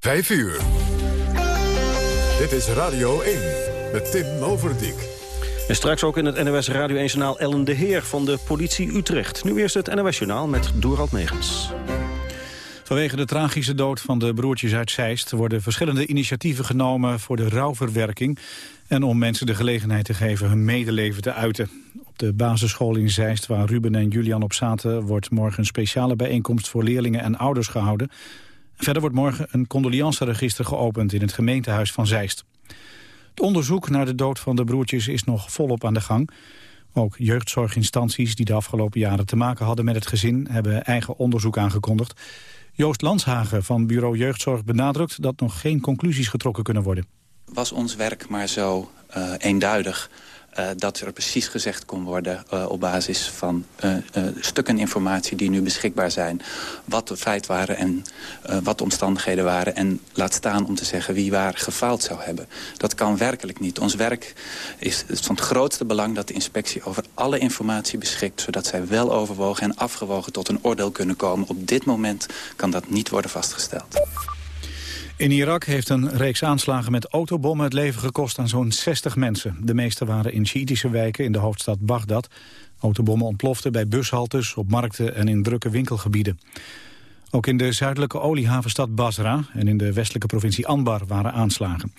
5 uur. Dit is Radio 1 met Tim Overdijk. En straks ook in het NOS Radio 1-journaal Ellen de Heer van de politie Utrecht. Nu eerst het NOS-journaal met Dorald Megens. Vanwege de tragische dood van de broertjes uit Zeist... worden verschillende initiatieven genomen voor de rouwverwerking... en om mensen de gelegenheid te geven hun medeleven te uiten. Op de basisschool in Zeist, waar Ruben en Julian op zaten... wordt morgen een speciale bijeenkomst voor leerlingen en ouders gehouden. Verder wordt morgen een condoleanceregister geopend... in het gemeentehuis van Zeist. Het onderzoek naar de dood van de broertjes is nog volop aan de gang. Ook jeugdzorginstanties die de afgelopen jaren te maken hadden met het gezin... hebben eigen onderzoek aangekondigd. Joost Lanshagen van Bureau Jeugdzorg benadrukt dat nog geen conclusies getrokken kunnen worden. Was ons werk maar zo uh, eenduidig uh, dat er precies gezegd kon worden uh, op basis van uh, stukken informatie die nu beschikbaar zijn. Wat de feit waren en wat de omstandigheden waren. En laat staan om te zeggen wie waar gefaald zou hebben. Dat kan werkelijk niet. Ons werk is van het grootste belang dat de inspectie over alle informatie beschikt. Zodat zij wel overwogen en afgewogen tot een oordeel kunnen komen. Op dit moment kan dat niet worden vastgesteld. In Irak heeft een reeks aanslagen met autobommen het leven gekost aan zo'n 60 mensen. De meeste waren in Sjiitische wijken in de hoofdstad Bagdad. Autobommen ontploften bij bushaltes, op markten en in drukke winkelgebieden. Ook in de zuidelijke oliehavenstad Basra en in de westelijke provincie Anbar waren aanslagen.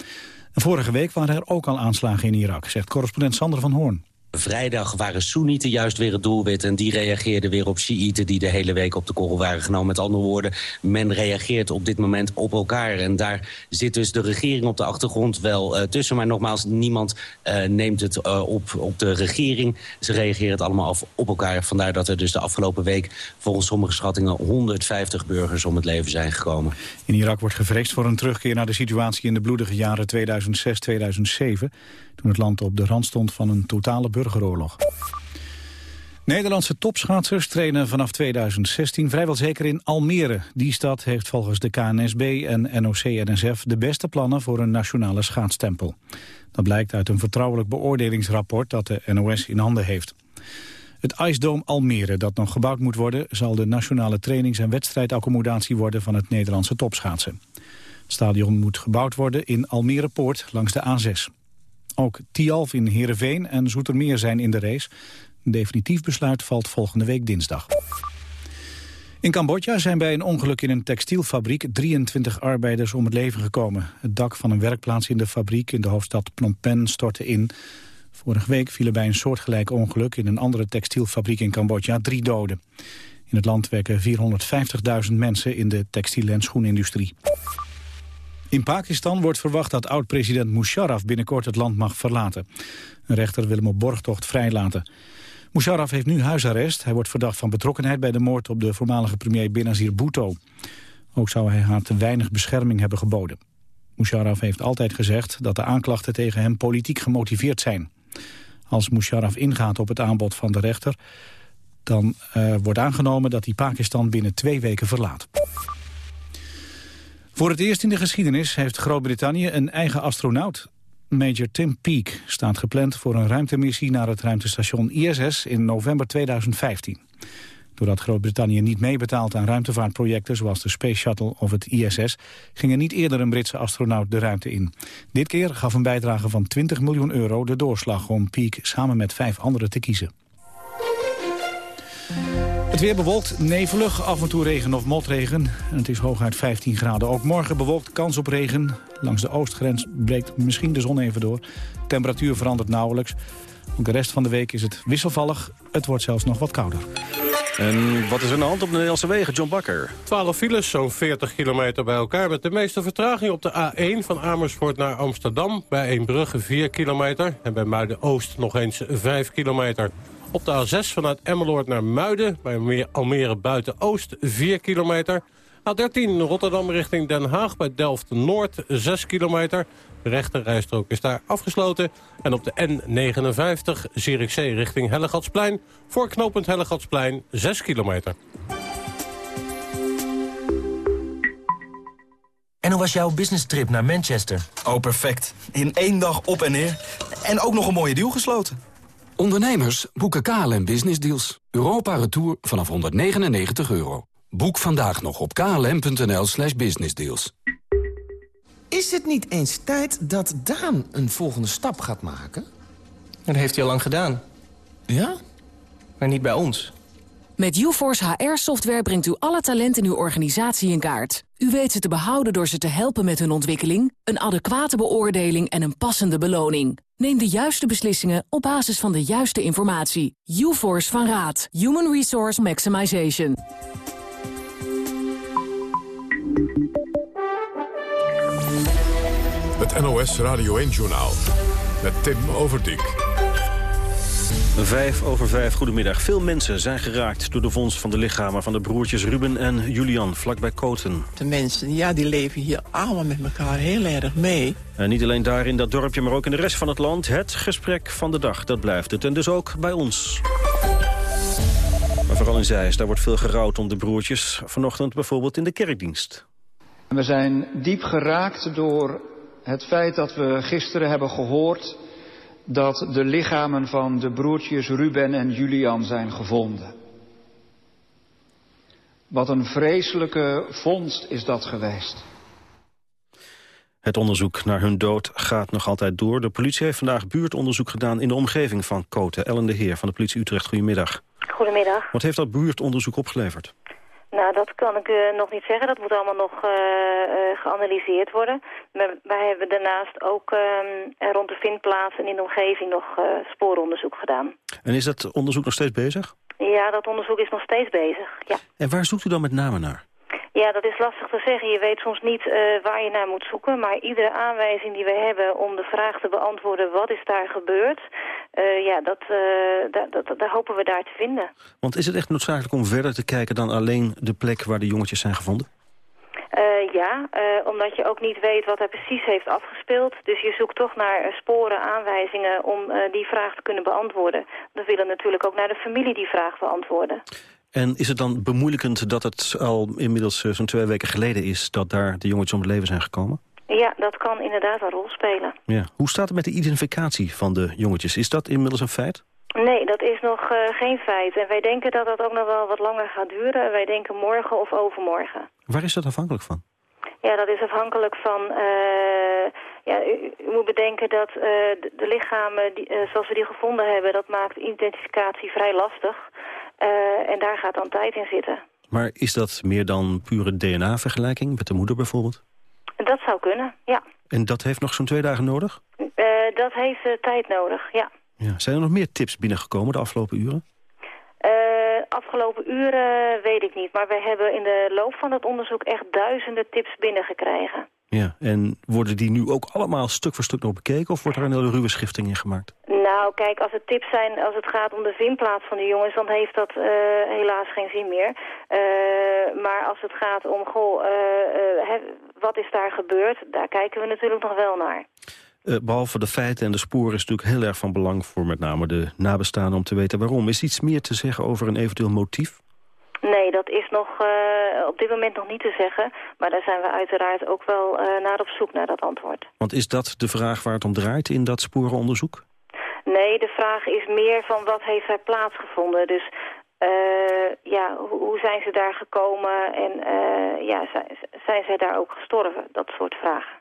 En vorige week waren er ook al aanslagen in Irak, zegt correspondent Sander van Hoorn. Vrijdag waren Soenieten juist weer het doelwit... en die reageerden weer op Shiiten die de hele week op de korrel waren genomen. Met andere woorden, men reageert op dit moment op elkaar. En daar zit dus de regering op de achtergrond wel uh, tussen. Maar nogmaals, niemand uh, neemt het uh, op, op de regering. Ze reageren het allemaal af op elkaar. Vandaar dat er dus de afgelopen week... volgens sommige schattingen 150 burgers om het leven zijn gekomen. In Irak wordt gevreesd voor een terugkeer naar de situatie... in de bloedige jaren 2006-2007 toen het land op de rand stond van een totale burgeroorlog. Nederlandse topschaatsers trainen vanaf 2016 vrijwel zeker in Almere. Die stad heeft volgens de KNSB en NOC-NSF de beste plannen voor een nationale schaatstempel. Dat blijkt uit een vertrouwelijk beoordelingsrapport dat de NOS in handen heeft. Het IJsdoom Almere, dat nog gebouwd moet worden... zal de nationale trainings- en wedstrijdaccommodatie worden van het Nederlandse topschaatsen. Het stadion moet gebouwd worden in Almere Poort langs de A6. Ook Tialf in Heerenveen en Zoetermeer zijn in de race. Een definitief besluit valt volgende week dinsdag. In Cambodja zijn bij een ongeluk in een textielfabriek 23 arbeiders om het leven gekomen. Het dak van een werkplaats in de fabriek in de hoofdstad Phnom Penh stortte in. Vorige week vielen bij een soortgelijk ongeluk in een andere textielfabriek in Cambodja drie doden. In het land werken 450.000 mensen in de textiel- en schoenindustrie. In Pakistan wordt verwacht dat oud-president Musharraf binnenkort het land mag verlaten. Een rechter wil hem op borgtocht vrijlaten. Musharraf heeft nu huisarrest. Hij wordt verdacht van betrokkenheid bij de moord op de voormalige premier Benazir Bhutto. Ook zou hij haar te weinig bescherming hebben geboden. Musharraf heeft altijd gezegd dat de aanklachten tegen hem politiek gemotiveerd zijn. Als Musharraf ingaat op het aanbod van de rechter... dan uh, wordt aangenomen dat hij Pakistan binnen twee weken verlaat. Voor het eerst in de geschiedenis heeft Groot-Brittannië een eigen astronaut. Major Tim Peake staat gepland voor een ruimtemissie naar het ruimtestation ISS in november 2015. Doordat Groot-Brittannië niet meebetaalt aan ruimtevaartprojecten zoals de Space Shuttle of het ISS, ging er niet eerder een Britse astronaut de ruimte in. Dit keer gaf een bijdrage van 20 miljoen euro de doorslag om Peake samen met vijf anderen te kiezen. Het weer bewolkt, nevelig, af en toe regen of motregen. En het is hooguit 15 graden. Ook morgen bewolkt, kans op regen. Langs de oostgrens breekt misschien de zon even door. Temperatuur verandert nauwelijks. Ook de rest van de week is het wisselvallig. Het wordt zelfs nog wat kouder. En wat is er aan de hand op de Nederlandse wegen, John Bakker? 12 files, zo'n 40 kilometer bij elkaar... met de meeste vertraging op de A1 van Amersfoort naar Amsterdam... bij Eembrugge 4 kilometer en bij Muiden-Oost nog eens 5 kilometer. Op de A6 vanuit Emmeloord naar Muiden, bij Almere Buiten-Oost, 4 kilometer. A13 Rotterdam richting Den Haag bij Delft-Noord, 6 kilometer. De rechterrijstrook is daar afgesloten. En op de N59 Zierikzee richting Hellegatsplein... voor knooppunt Hellegatsplein, 6 kilometer. En hoe was jouw business trip naar Manchester? Oh, perfect. In één dag op en neer. En ook nog een mooie deal gesloten. Ondernemers boeken KLM Business Deals. Europa Retour vanaf 199 euro. Boek vandaag nog op klm.nl slash businessdeals. is het niet eens tijd dat Daan een volgende stap gaat maken? Dat heeft hij al lang gedaan. Ja? Maar niet bij ons. Met UForce HR-software brengt u alle talenten in uw organisatie in kaart. U weet ze te behouden door ze te helpen met hun ontwikkeling... een adequate beoordeling en een passende beloning. Neem de juiste beslissingen op basis van de juiste informatie. UForce van Raad. Human Resource Maximization. Het NOS Radio 1-journaal met Tim Overdijk. Vijf over vijf, goedemiddag. Veel mensen zijn geraakt door de vondst van de lichamen van de broertjes Ruben en Julian, vlakbij Koten. De mensen, ja, die leven hier allemaal met elkaar heel erg mee. En niet alleen daar in dat dorpje, maar ook in de rest van het land. Het gesprek van de dag, dat blijft het. En dus ook bij ons. Maar vooral in Zeist, daar wordt veel gerouwd om de broertjes. Vanochtend bijvoorbeeld in de kerkdienst. We zijn diep geraakt door het feit dat we gisteren hebben gehoord dat de lichamen van de broertjes Ruben en Julian zijn gevonden. Wat een vreselijke vondst is dat geweest. Het onderzoek naar hun dood gaat nog altijd door. De politie heeft vandaag buurtonderzoek gedaan in de omgeving van Koten. Ellen de Heer van de politie Utrecht, goedemiddag. Goedemiddag. Wat heeft dat buurtonderzoek opgeleverd? Nou, dat kan ik uh, nog niet zeggen. Dat moet allemaal nog uh, uh, geanalyseerd worden. Maar wij hebben daarnaast ook ehm, rond de vindplaats en in de omgeving nog spooronderzoek gedaan. En is dat onderzoek nog steeds bezig? Ja, dat onderzoek is nog steeds bezig, ja. En waar zoekt u dan met name naar? Ja, dat is lastig te zeggen. Je weet soms niet uh, waar je naar moet zoeken. Maar iedere aanwijzing die we hebben om de vraag te beantwoorden... wat is daar gebeurd, uh, ja, dat, uh, dat, dat, hopen we daar te vinden. Want is het echt noodzakelijk om verder te kijken... dan alleen de plek waar de jongetjes zijn gevonden? Uh, ja, uh, omdat je ook niet weet wat er precies heeft afgespeeld. Dus je zoekt toch naar sporen, aanwijzingen om die vraag te kunnen beantwoorden. We willen natuurlijk ook naar de familie die vraag beantwoorden. En is het dan bemoeilijkend dat het al inmiddels zo'n twee weken geleden is... dat daar de jongetjes om het leven zijn gekomen? Ja, dat kan inderdaad een rol spelen. Ja. Hoe staat het met de identificatie van de jongetjes? Is dat inmiddels een feit? Nee, dat is nog uh, geen feit. En wij denken dat dat ook nog wel wat langer gaat duren. Wij denken morgen of overmorgen. Waar is dat afhankelijk van? Ja, dat is afhankelijk van... Uh, ja, u, u, moet bedenken dat uh, de, de, lichamen die, zoals we die gevonden hebben... dat maakt identificatie vrij lastig. En daar gaat dan tijd in zitten. Maar is dat meer dan pure DNA-vergelijking met de moeder bijvoorbeeld? Dat zou kunnen, ja. En dat heeft nog zo'n twee dagen nodig? dat heeft tijd nodig, ja. Ja. Zijn er nog meer tips binnengekomen de afgelopen uren? Afgelopen uren weet ik niet. Maar we hebben in de loop van het onderzoek echt duizenden tips binnengekregen. Ja, en worden die nu ook allemaal stuk voor stuk nog bekeken... of wordt er een hele ruwe schifting in gemaakt? Nou, kijk, als het tips zijn, als het gaat om de vindplaats van de jongens... dan heeft dat uh, helaas geen zin meer. Uh, maar als het gaat om, goh, he, wat is daar gebeurd... daar kijken we natuurlijk nog wel naar. Uh, behalve de feiten en de sporen is natuurlijk heel erg van belang... voor met name de nabestaanden om te weten waarom. Is iets meer te zeggen over een eventueel motief? Nee, dat is nog uh, op dit moment nog niet te zeggen. Maar daar zijn we uiteraard ook wel uh, naar op zoek naar dat antwoord. Want is dat de vraag waar het om draait in dat sporenonderzoek? Nee, de vraag is meer van wat heeft er plaatsgevonden. Dus ja, hoe, zijn ze daar gekomen en ja, zijn, zij daar ook gestorven? Dat soort vragen.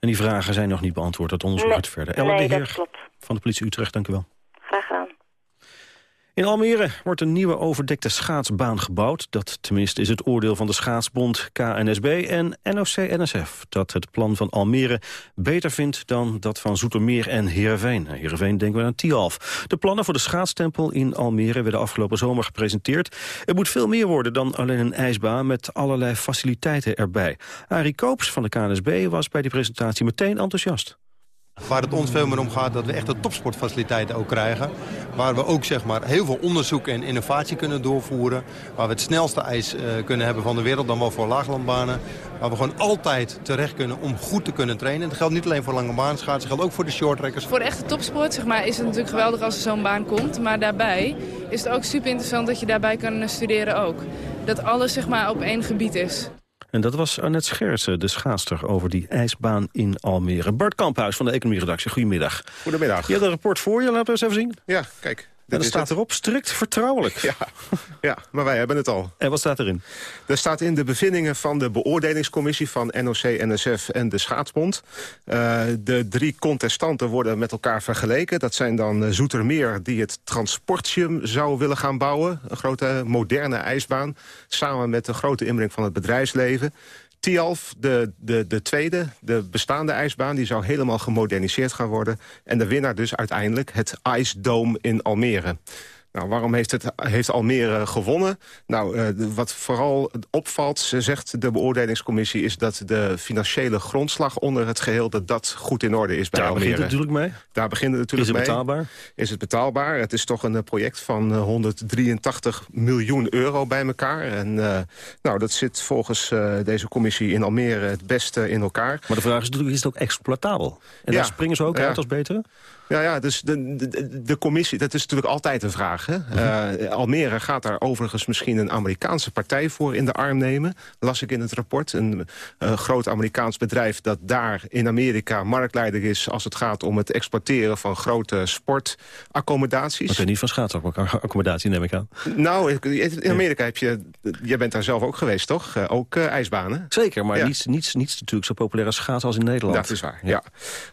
En die vragen zijn nog niet beantwoord. Het onderzoek nee, gaat verder. Ellen nee, de Heer dat van de politie Utrecht, dank u wel. Graag gedaan. In Almere wordt een nieuwe overdekte schaatsbaan gebouwd. Dat tenminste is het oordeel van de schaatsbond KNSB en NOC-NSF... dat het plan van Almere beter vindt dan dat van Zoetermeer en Heerenveen. Heerenveen denken we aan Tialf. De plannen voor de schaatstempel in Almere werden afgelopen zomer gepresenteerd. Er moet veel meer worden dan alleen een ijsbaan met allerlei faciliteiten erbij. Arie Koops van de KNSB was bij die presentatie meteen enthousiast. Waar het ons veel meer om gaat dat we echt de topsportfaciliteiten ook krijgen. Waar we ook zeg maar, heel veel onderzoek en innovatie kunnen doorvoeren. Waar we het snelste ijs uh, kunnen hebben van de wereld dan wel voor laaglandbanen. Waar we gewoon altijd terecht kunnen om goed te kunnen trainen. Dat geldt niet alleen voor lange baanschaatsen, dat geldt ook voor de shorttrackers. Voor echte topsport zeg maar, is het natuurlijk geweldig als er zo'n baan komt. Maar daarbij is het ook super interessant dat je daarbij kan studeren ook. Dat alles zeg maar, op één gebied is. En dat was Annette Schersen, de schaatster over die ijsbaan in Almere. Bart Kamphuis van de Economie-redactie, goedemiddag. Goedemiddag. Je hebt een rapport voor je, laten we eens even zien. Ja, kijk. En dan staat erop strikt vertrouwelijk. Ja, ja, maar wij hebben het al. En wat staat erin? Er staat in de bevindingen van de beoordelingscommissie van NOC, NSF en de Schaatsbond. Uh, de drie contestanten worden met elkaar vergeleken. Dat zijn dan Zoetermeer die het Transportium zou willen gaan bouwen. Een grote moderne ijsbaan. Samen met de grote inbreng van het bedrijfsleven. Tialf, de, de, de tweede, de bestaande ijsbaan... die zou helemaal gemoderniseerd gaan worden. En de winnaar dus uiteindelijk het Dome in Almere. Nou, waarom heeft, het, heeft Almere gewonnen? Nou, uh, wat vooral opvalt, zegt de beoordelingscommissie... is dat de financiële grondslag onder het geheel... dat dat goed in orde is bij Daar Almere. begint het natuurlijk mee. Daar begint het natuurlijk mee. Is het betaalbaar? Is het betaalbaar? Het is toch een project van 183 miljoen euro bij elkaar. En uh, nou, dat zit volgens uh, deze commissie in Almere het beste in elkaar. Maar de vraag is natuurlijk, is het ook exploitabel? En ja. daar springen ze ook ja. uit als betere? Ja, ja dus de, de, de, commissie, dat is natuurlijk altijd een vraag. Hè? Uh, uh, Almere gaat daar overigens misschien een Amerikaanse partij voor in de arm nemen. Las ik in het rapport. Een uh, groot Amerikaans bedrijf dat daar in Amerika marktleider is... als het gaat om het exporteren van grote sportaccommodaties. Dat is niet van schaatsaccommodatie, neem ik aan. Nou, in Amerika heb je... Jij bent daar zelf ook geweest, toch? Uh, ook ijsbanen. Zeker, maar ja. niets, niets, niets natuurlijk zo populair als schaatsen als in Nederland. Dat is waar, ja.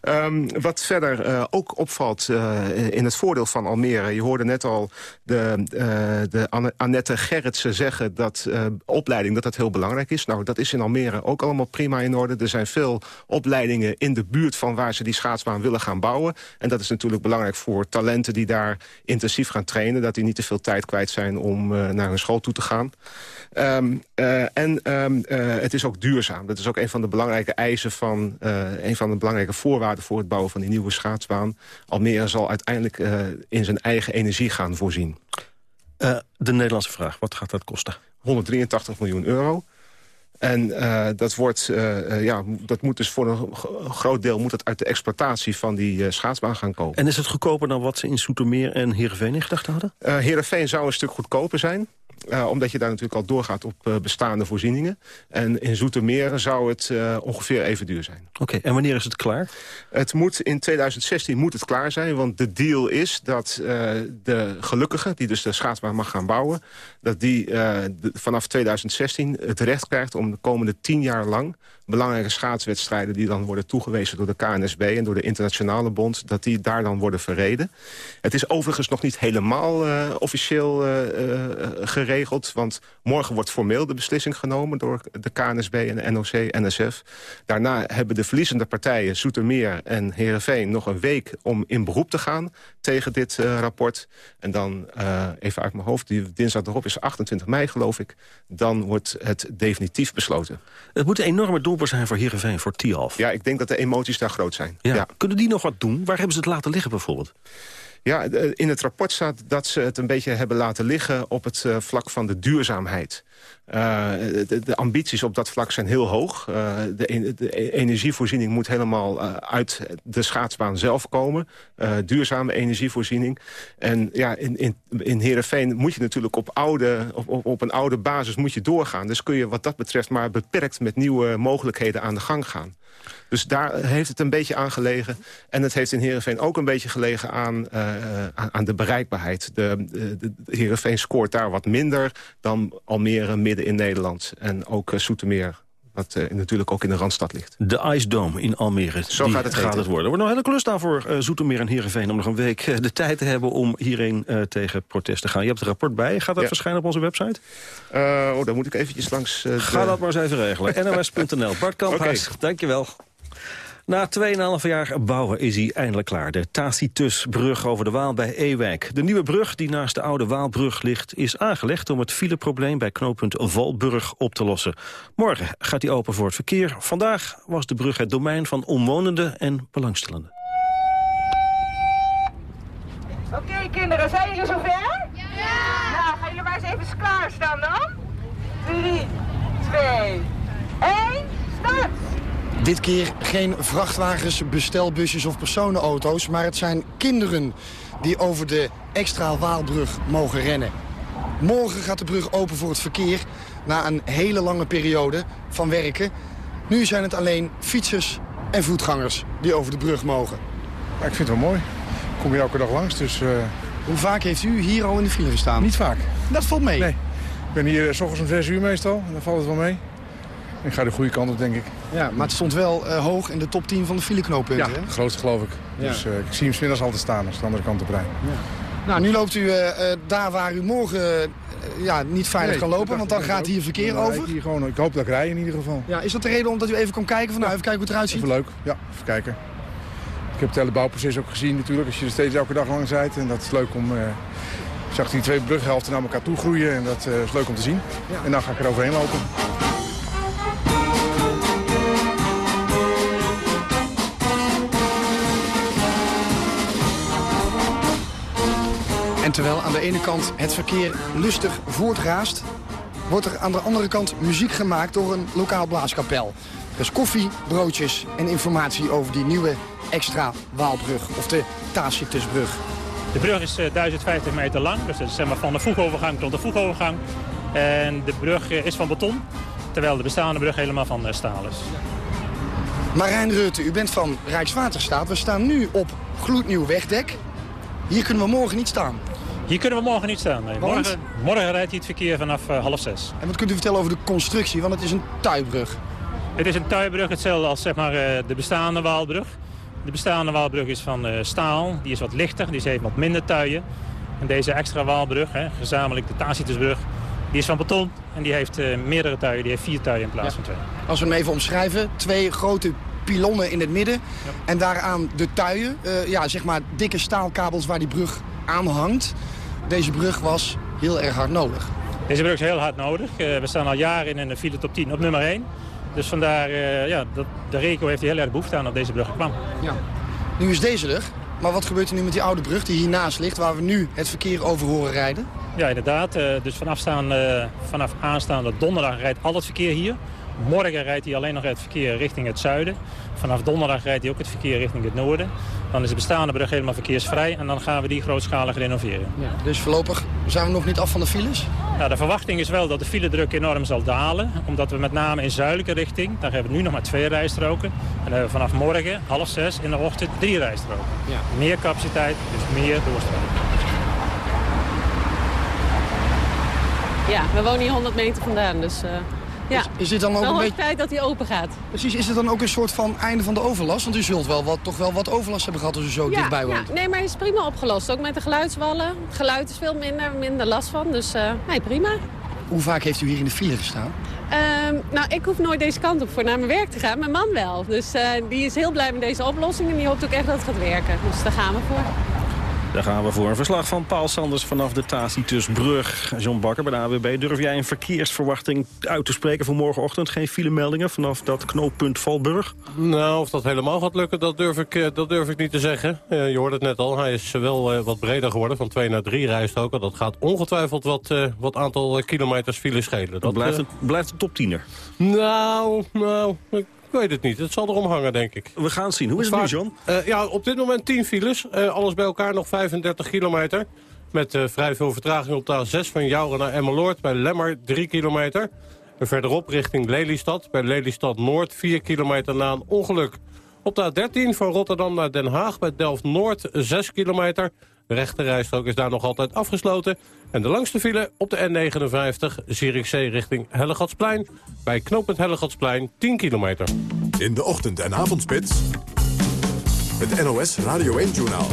ja. Um, wat verder ook opvalt uh, in het voordeel van Almere. Je hoorde net al de, uh, de Anne, Annette Gerritsen zeggen dat uh, opleiding dat dat heel belangrijk is. Nou, dat is in Almere ook allemaal prima in orde. Er zijn veel opleidingen in de buurt van waar ze die schaatsbaan willen gaan bouwen. En dat is natuurlijk belangrijk voor talenten die daar intensief gaan trainen. Dat die niet te veel tijd kwijt zijn om naar hun school toe te gaan. Um, en um, het is ook duurzaam. Dat is ook een van de belangrijke eisen van... een van de belangrijke voorwaarden voor het bouwen van die nieuwe schaatsbaan. Almere zal uiteindelijk uh, in zijn eigen energie gaan voorzien. Uh, de Nederlandse vraag, wat gaat dat kosten? 183 miljoen euro. En uh, dat, wordt, ja, dat moet dus voor een groot deel moet het uit de exploitatie van die schaatsbaan gaan komen. En is het goedkoper dan wat ze in Soetermeer en Heerenveen in gedachten hadden? Heerenveen zou een stuk goedkoper zijn. Uh, omdat je daar natuurlijk al doorgaat op uh, bestaande voorzieningen. En in Zoetermeer zou het uh, ongeveer even duur zijn. Oké, okay, en wanneer is het klaar? Het moet in 2016 moet het klaar zijn. Want de deal is dat de gelukkige, die dus de schaatsbaan mag gaan bouwen... dat die de, vanaf 2016 het recht krijgt om de komende tien jaar lang... belangrijke schaatswedstrijden die dan worden toegewezen door de KNSB... en door de Internationale Bond, dat die daar dan worden verreden. Het is overigens nog niet helemaal officieel geregeld geregeld. Want morgen wordt formeel de beslissing genomen door de KNSB en de NOC, NSF. Daarna hebben de verliezende partijen, Zoetermeer en Heerenveen... nog een week om in beroep te gaan tegen dit uh, rapport. En dan, uh, even uit mijn hoofd, die dinsdag erop is 28 mei geloof ik... dan wordt het definitief besloten. Het moet een enorme doelper zijn voor Heerenveen, voor Tialf. Ja, ik denk dat de emoties daar groot zijn. Ja. ja. Kunnen die nog wat doen? Waar hebben ze het laten liggen bijvoorbeeld? Ja, in het rapport staat dat ze het een beetje hebben laten liggen... op het uh, vlak van de duurzaamheid. Uh, de, ambities op dat vlak zijn heel hoog. De, energievoorziening moet helemaal uit de schaatsbaan zelf komen. duurzame energievoorziening. En ja, in, in, in moet je natuurlijk op, oude, op, op een oude basis moet je doorgaan. Dus kun je wat dat betreft maar beperkt met nieuwe mogelijkheden aan de gang gaan. Dus daar heeft het een beetje aan gelegen. En het heeft in Heerenveen ook een beetje gelegen aan, uh, aan de bereikbaarheid. De, de, de Heerenveen scoort daar wat minder dan Almere midden in Nederland. En ook Soetermeer wat uh, natuurlijk ook in de Randstad ligt. De Ice Dome in Almere. Zo gaat het, gaat het worden. Er wordt nog een hele klus daar voor uh, Zoetermeer en Heerenveen... om nog een week uh, de tijd te hebben om hierheen tegen protest te gaan. Je hebt het rapport bij. Gaat dat ja. verschijnen op onze website? oh, dan moet ik eventjes langs... Ga dat maar eens even regelen. NOS.nl. Bart Kamphuis, okay. dankjewel. Na 2,5 jaar bouwen is hij eindelijk klaar. De Tacitusbrug over de Waal bij Ewijk. De nieuwe brug die naast de oude Waalbrug ligt... is aangelegd om het fileprobleem bij knooppunt Valburg op te lossen. Morgen gaat hij open voor het verkeer. Vandaag was de brug het domein van omwonenden en belangstellenden. Oké kinderen, zijn jullie zover? Ja! Nou, gaan jullie maar eens even klaarstaan dan. 3, 2, 1, start! Dit keer geen vrachtwagens, bestelbusjes of personenauto's... maar het zijn kinderen die over de extra Waalbrug mogen rennen. Morgen gaat de brug open voor het verkeer... na een hele lange periode van werken. Nu zijn het alleen fietsers en voetgangers die over de brug mogen. Ja, ik vind het wel mooi. Ik kom hier elke dag langs, dus uh, Hoe vaak heeft u hier al in de file gestaan? Niet vaak. Dat valt mee? Nee. Ik ben hier eh, s ochtends om 6 uur meestal. En dan valt het wel mee. Ik ga de goede kant op, denk ik. Ja, maar het stond wel uh, hoog in de top 10 van de fileknooppunten, Ja, hè? grootste geloof ik. Ja. Dus uh, ik zie hem smiddags altijd staan als de andere kant op rijd. Ja. Nou, nu loopt u uh, daar waar u morgen ja, niet veilig Nee, kan lopen, want dan gaat hier verkeer over. Ik, hier gewoon, ik hoop dat ik rij in ieder geval. Ja, is dat de reden omdat u even komt kijken? Van, nou, even kijken hoe het eruit ziet? Even leuk, ja, even kijken. Ik heb het hele bouwproces ook gezien natuurlijk, als je er steeds elke dag langs rijdt. En dat is leuk om... Ik zag die twee brughelften naar elkaar toe groeien en dat is leuk om te zien. En dan ga ik er overheen lopen. En terwijl aan de ene kant het verkeer lustig voortraast... wordt er aan de andere kant muziek gemaakt door een lokaal blaaskapel. Er is koffie, broodjes en informatie over die nieuwe extra Waalbrug, of de Tacitusbrug. De brug is uh, 1050 meter lang, dus dat is zeg maar, van de voegovergang tot de voegovergang. En de brug uh, is van beton, terwijl de bestaande brug helemaal van uh, staal is. Marijn Rutte, u bent van Rijkswaterstaat. We staan nu op gloednieuw wegdek. Hier kunnen we morgen niet staan. Hier kunnen we morgen niet staan. Nee. Morgen, morgen rijdt hij het verkeer vanaf uh, half zes. En wat kunt u vertellen over de constructie? Want het is een tuibrug. Het is een tuibrug, hetzelfde als zeg maar, uh, de bestaande Waalbrug. De bestaande Waalbrug is van uh, staal, die is wat lichter, die heeft wat minder tuien. En deze extra Waalbrug, hè, gezamenlijk de Tacitusbrug, die is van beton. En die heeft meerdere tuien, die heeft vier tuien in plaats ja. van twee. Als we hem even omschrijven, twee grote pilonnen in het midden. Ja. En daaraan de tuien, ja, zeg maar dikke staalkabels waar die brug aan hangt. Deze brug was heel erg hard nodig. Deze brug is heel hard nodig. Uh, we staan al jaren in de file top 10 op nummer 1. Dus vandaar, uh, ja, dat, de RECO heeft heel erg behoefte aan dat deze brug kwam. Ja. Nu is deze er. Maar wat gebeurt er nu met die oude brug die hiernaast ligt... waar we nu het verkeer over horen rijden? Ja, inderdaad. Uh, dus vanaf, staan, vanaf aanstaande donderdag rijdt al het verkeer hier. Morgen rijdt hij alleen nog het verkeer richting het zuiden. Vanaf donderdag rijdt hij ook het verkeer richting het noorden. Dan is de bestaande brug helemaal verkeersvrij en dan gaan we die grootschalig renoveren. Ja, dus voorlopig zijn we nog niet af van de files? Ja, de verwachting is wel dat de filedruk enorm zal dalen. Omdat we met name in zuidelijke richting, daar hebben we nu nog maar twee rijstroken. En dan hebben we vanaf morgen, half zes in de ochtend, drie rijstroken. Ja. Meer capaciteit, dus meer doorstroom. Ja, we wonen hier 100 meter vandaan, dus... Uh... Ja, is, is dit dan ook wel een beetje... tijd dat hij open gaat. Precies, is het dan ook een soort van einde van de overlast? Want u zult wel wat, toch wel wat overlast hebben gehad als u zo ja, dichtbij woont. Ja, nee, maar hij is prima opgelost. Ook met de geluidswallen. Het geluid is veel minder, minder last van. Dus uh, nee, prima. Hoe vaak heeft u hier in de file gestaan? Um, nou, ik hoef nooit deze kant op voor naar mijn werk te gaan. Mijn man wel. Dus uh, die is heel blij met deze oplossing. En die hoopt ook echt dat het gaat werken. Dus daar gaan we voor. Daar gaan we voor. Een verslag van Paul Sanders vanaf de Tacitusbrug. John Bakker bij de AWB. Durf jij een verkeersverwachting uit te spreken voor morgenochtend? Geen filemeldingen vanaf dat knooppunt Valburg? Nou, of dat helemaal gaat lukken, dat durf ik, dat durf ik niet te zeggen. Uh, je hoort het net al, hij is wel uh, wat breder geworden. Van twee naar drie rijstroken. Dat gaat ongetwijfeld wat, wat aantal kilometers file schelen. Dat blijft, het, blijft top tiener? Nou, nou... Ik weet het niet. Het zal erom hangen, denk ik. We gaan het zien. Hoe is het nu, John? Uh, ja, op dit moment 10 files. Uh, alles bij elkaar nog 35 kilometer. Met uh, vrij veel vertraging op de A6 van Jouren naar Emmeloord. Bij Lemmer 3 kilometer. En verderop richting Lelystad. Bij Lelystad Noord 4 kilometer na een ongeluk. Op de A13 van Rotterdam naar Den Haag bij Delft-Noord 6 kilometer. De rechterrijstrook is daar nog altijd afgesloten. En de langste file op de N59, Zierikzee richting Hellegatsplein. Bij knooppunt Hellegatsplein 10 kilometer. In de ochtend- en avondspits, het NOS Radio 1-journaal.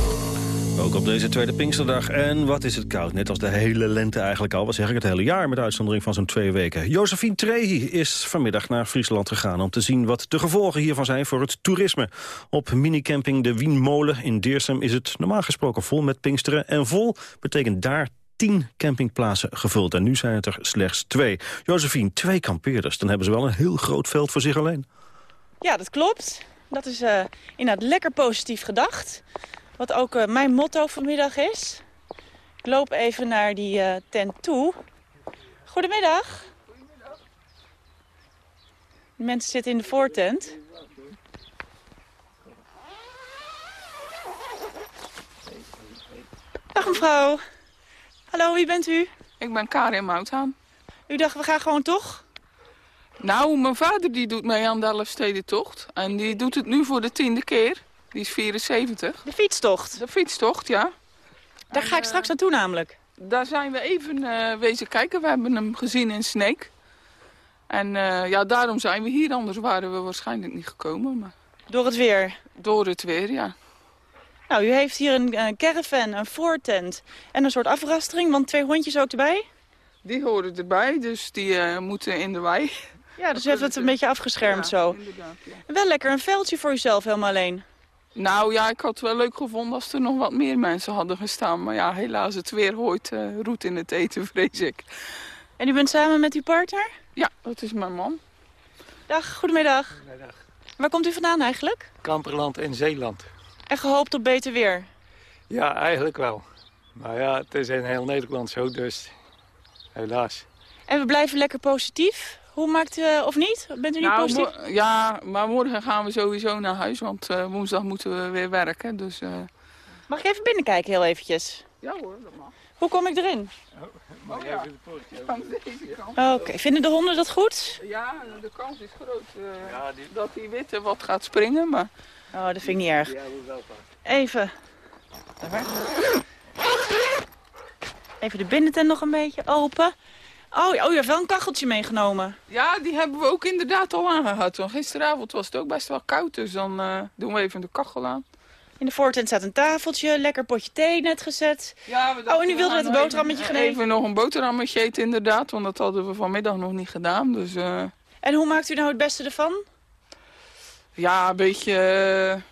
Ook op deze tweede Pinksterdag. En wat is het koud. Net als de hele lente eigenlijk al. Wat zeg ik het hele jaar met uitzondering van zo'n twee weken. Josephine Trehi is vanmiddag naar Friesland gegaan... om te zien wat de gevolgen hiervan zijn voor het toerisme. Op minicamping De Wienmolen in Deersum is het normaal gesproken vol met Pinksteren. En vol betekent daar tien campingplaatsen gevuld. En nu zijn het er slechts twee. Josephine, twee kampeerders. Dan hebben ze wel een heel groot veld voor zich alleen. Ja, dat klopt. Dat is uh, inderdaad lekker positief gedacht. Wat ook uh, mijn motto vanmiddag is. Ik loop even naar die uh, tent toe. Goedemiddag. Goedemiddag. De mensen zitten in de voortent. Dag mevrouw. Hallo, wie bent u? Ik ben Karin Mouthaan. U dacht, we gaan gewoon toch? Nou, mijn vader die doet mee aan de Elfstedentocht. En die doet het nu voor de tiende keer. Die is 74. De fietstocht? De fietstocht, ja. Daar ga ik straks naartoe namelijk. Daar zijn we even uh, wezen kijken. We hebben hem gezien in Sneek. En uh, ja, daarom zijn we hier. Anders waren we waarschijnlijk niet gekomen. Maar... Door het weer? Door het weer, ja. Nou, u heeft hier een, een caravan, een voortent en een soort afrastering, want twee hondjes ook erbij? Die horen erbij, dus die uh, moeten in de wei. Ja, dus u heeft het een beetje afgeschermd ja, zo. Inderdaad, ja. Wel lekker een veldje voor uzelf helemaal alleen. Nou ja, ik had het wel leuk gevonden als er nog wat meer mensen hadden gestaan. Maar ja, helaas, het weer gooit uh, roet in het eten, vrees ik. En u bent samen met uw partner? Ja, dat is mijn man. Dag, goedemiddag. Goedemiddag. Waar komt u vandaan eigenlijk? Kamperland in Zeeland. En gehoopt op beter weer? Ja, eigenlijk wel. Maar ja, het is in heel Nederland zo, dus helaas. En we blijven lekker positief? Hoe maakt u, of niet? Bent u niet nou, positief? Ja, maar morgen gaan we sowieso naar huis, want uh, woensdag moeten we weer werken. Dus, uh... Mag ik even binnenkijken heel eventjes? Ja hoor, dat mag. Hoe kom ik erin? Oh, mag even de poortje Oké, okay. vinden de honden dat goed? Ja, de kans is groot uh, ja, die... dat die witte wat gaat springen, maar... Oh, dat vind ik niet erg. Even. Even de binnentent nog een beetje open. Oh, oh, je hebt wel een kacheltje meegenomen. Ja, die hebben we ook inderdaad al aangehad. Want gisteravond was het ook best wel koud, dus dan uh, doen we even de kachel aan. In de voortent staat een tafeltje, lekker potje thee net gezet. Ja, we oh, en u wilde net een boterhammetje gaan eten? Even nog een boterhammetje eten inderdaad, want dat hadden we vanmiddag nog niet gedaan. Dus, uh... En hoe maakt u nou het beste ervan? Ja, een beetje uh,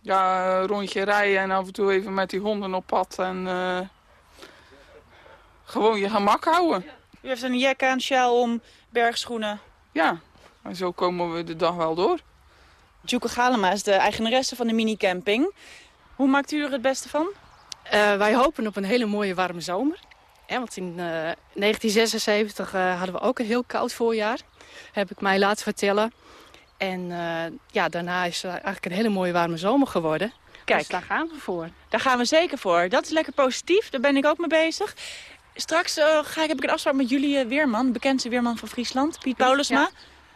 ja, een rondje rijden en af en toe even met die honden op pad. En gewoon je gemak houden. U heeft een jek aan, sjaal om, bergschoenen. Ja, en zo komen we de dag wel door. Djoeke Galema is de eigenaresse van de minicamping. Hoe maakt u er het beste van? Uh, wij hopen op een hele mooie warme zomer. Ja, want in uh, 1976 uh, hadden we ook een heel koud voorjaar. Heb ik mij laten vertellen. En uh, ja, daarna is het eigenlijk een hele mooie warme zomer geworden. Kijk, dus daar gaan we voor. Daar gaan we zeker voor. Dat is lekker positief. Daar ben ik ook mee bezig. Straks uh, ga ik, heb ik een afspraak met jullie weerman, bekendste weerman van Friesland, Piet Paulusma. Ja.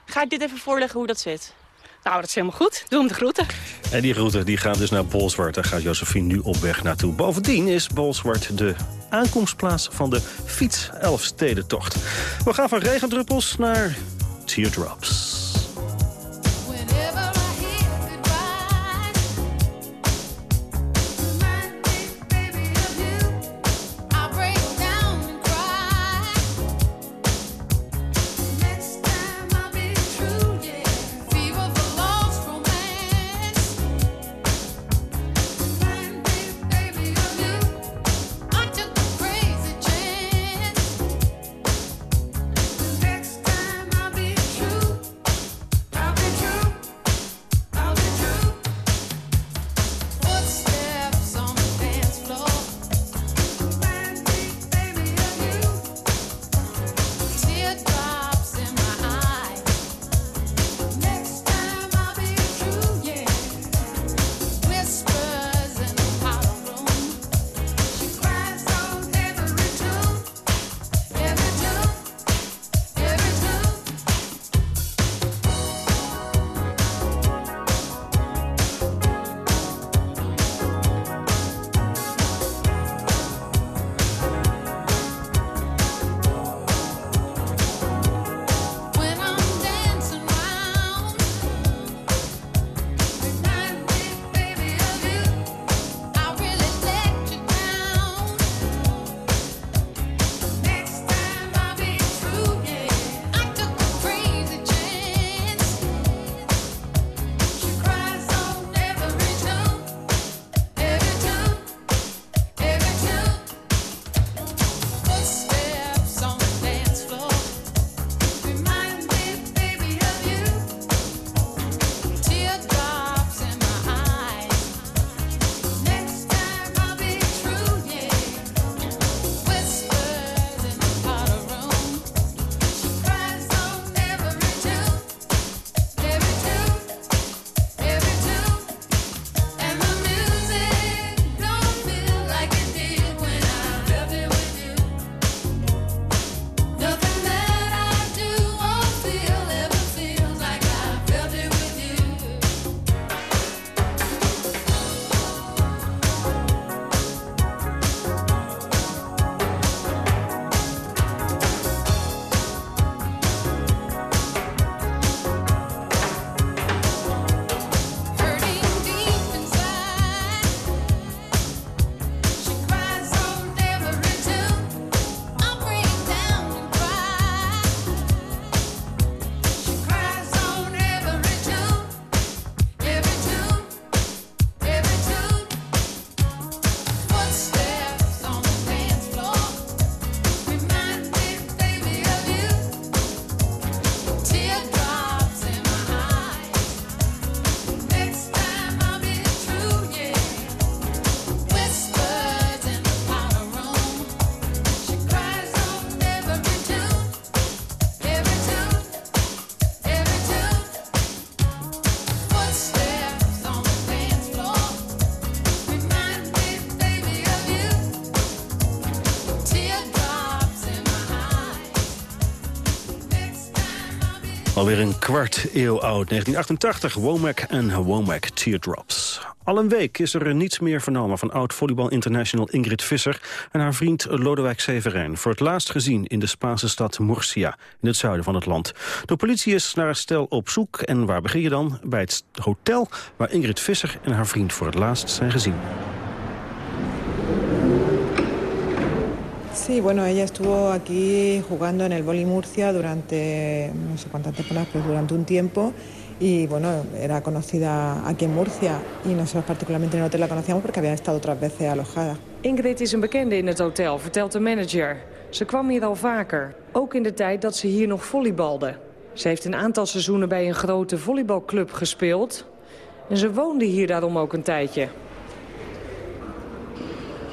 Ga ik dit even voorleggen hoe dat zit? Nou, dat is helemaal goed. Doe hem de groeten. En die groeten die gaan dus naar Bolsward. Daar gaat Josephine nu op weg naartoe. Bovendien is Bolsward de aankomstplaats van de fiets Elfstedentocht. We gaan van regendruppels naar teardrops. Alweer een kwart eeuw oud, 1988, Womack en Womack Teardrops. Al een week is er niets meer vernomen van oud-volleybal international Ingrid Visser... en haar vriend Lodewijk Severijn. Voor het laatst gezien in de Spaanse stad Murcia, in het zuiden van het land. De politie is naar het stel op zoek. En waar begin je dan? Bij het hotel waar Ingrid Visser en haar vriend voor het laatst zijn gezien. Sí, bueno, ella estuvo aquí jugando en el Boli Murcia durante no sé cuántas temporadas, pero durante un tiempo. Y bueno, era conocida aquí en Murcia. Y nosotros particularmente en el hotel la conocíamos porque había estado otras veces alojada. Ingrid is een bekende in het hotel, vertelt de manager. Ze kwam hier al vaker, ook in de tijd dat ze hier nog volleybalde. Ze heeft een aantal seizoenen bij een grote volleybalclub gespeeld. En ze woonde hier daarom ook een tijdje.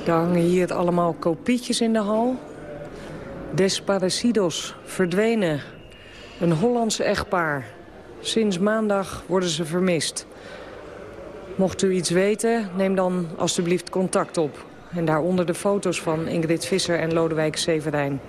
Er hangen hier allemaal kopietjes in de hal. Desparecidos, verdwenen. Een Hollandse echtpaar. Sinds maandag worden ze vermist. Mocht u iets weten, neem dan alstublieft contact op. En daaronder de foto's van Ingrid Visser en Lodewijk Severijn.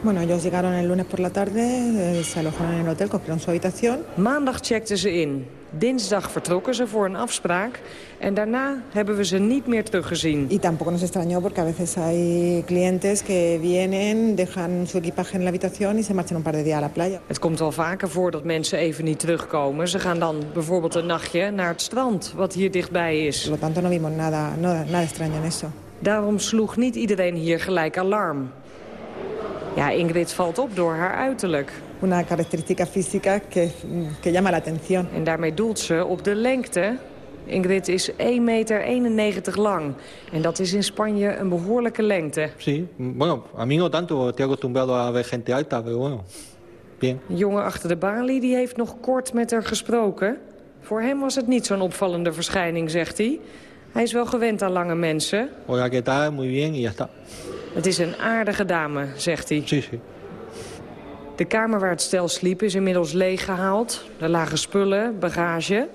Bueno, ellos llegaron el lunes por la tarde, eh, se alojaron en el hotel, cogieron su habitación. Maandag checkten ze in. Dinsdag vertrokken ze voor een afspraak. En daarna hebben we ze niet meer teruggezien. Y tampoco nos extrañó porque a veces hay clientes que vienen, dejan su equipaje en la habitación y se marchan un par de días a la playa. Het komt wel vaker voor dat mensen even niet terugkomen. Ze gaan dan bijvoorbeeld een nachtje naar het strand, wat hier dichtbij is. Por lo tanto no vimos nada, nada, nada extraño en eso. Daarom sloeg niet iedereen hier gelijk alarm. Ja, Ingrid valt op door haar uiterlijk. Una característica física que, que llama la atención. En daarmee doelt ze op de lengte. Ingrid is 1,91 meter lang. En dat is in Spanje een behoorlijke lengte. Sí, bueno, a mí no tanto, estoy acostumbrado a ver gente alta, pero bueno, bien. Een jongen achter de balie die heeft nog kort met haar gesproken. Voor hem was het niet zo'n opvallende verschijning, zegt hij. Hij is wel gewend aan lange mensen. Hola, ¿qué tal? Muy bien, y ya está. Het is een aardige dame, zegt hij. Sí, sí. De kamer waar het stel sliep is inmiddels leeggehaald. Er lagen spullen, bagage.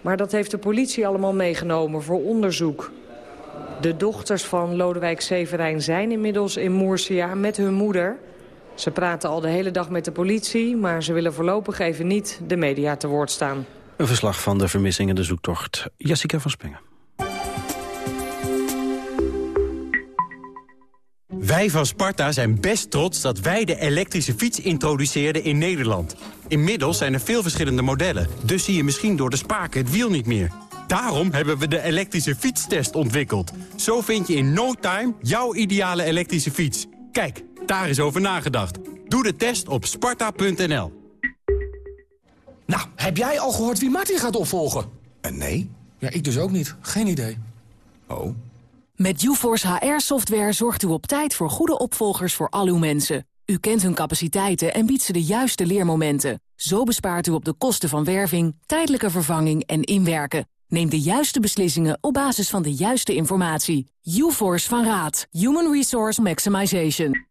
Maar dat heeft de politie allemaal meegenomen voor onderzoek. De dochters van Lodewijk Severijn zijn inmiddels in Moersia met hun moeder. Ze praten al de hele dag met de politie... maar ze willen voorlopig even niet de media te woord staan. Een verslag van de vermissing en de zoektocht. Jessica van Spengen. Wij van Sparta zijn best trots dat wij de elektrische fiets introduceerden in Nederland. Inmiddels zijn er veel verschillende modellen, dus zie je misschien door de spaken het wiel niet meer. Daarom hebben we de elektrische fietstest ontwikkeld. Zo vind je in no time jouw ideale elektrische fiets. Kijk, daar is over nagedacht. Doe de test op sparta.nl. Nou, heb jij al gehoord wie Martin gaat opvolgen? Uh, nee. Ja, ik dus ook niet. Geen idee. Oh. Met UForce HR-software zorgt u op tijd voor goede opvolgers voor al uw mensen. U kent hun capaciteiten en biedt ze de juiste leermomenten. Zo bespaart u op de kosten van werving, tijdelijke vervanging en inwerken. Neem de juiste beslissingen op basis van de juiste informatie. UForce van Raad. Human Resource Maximization.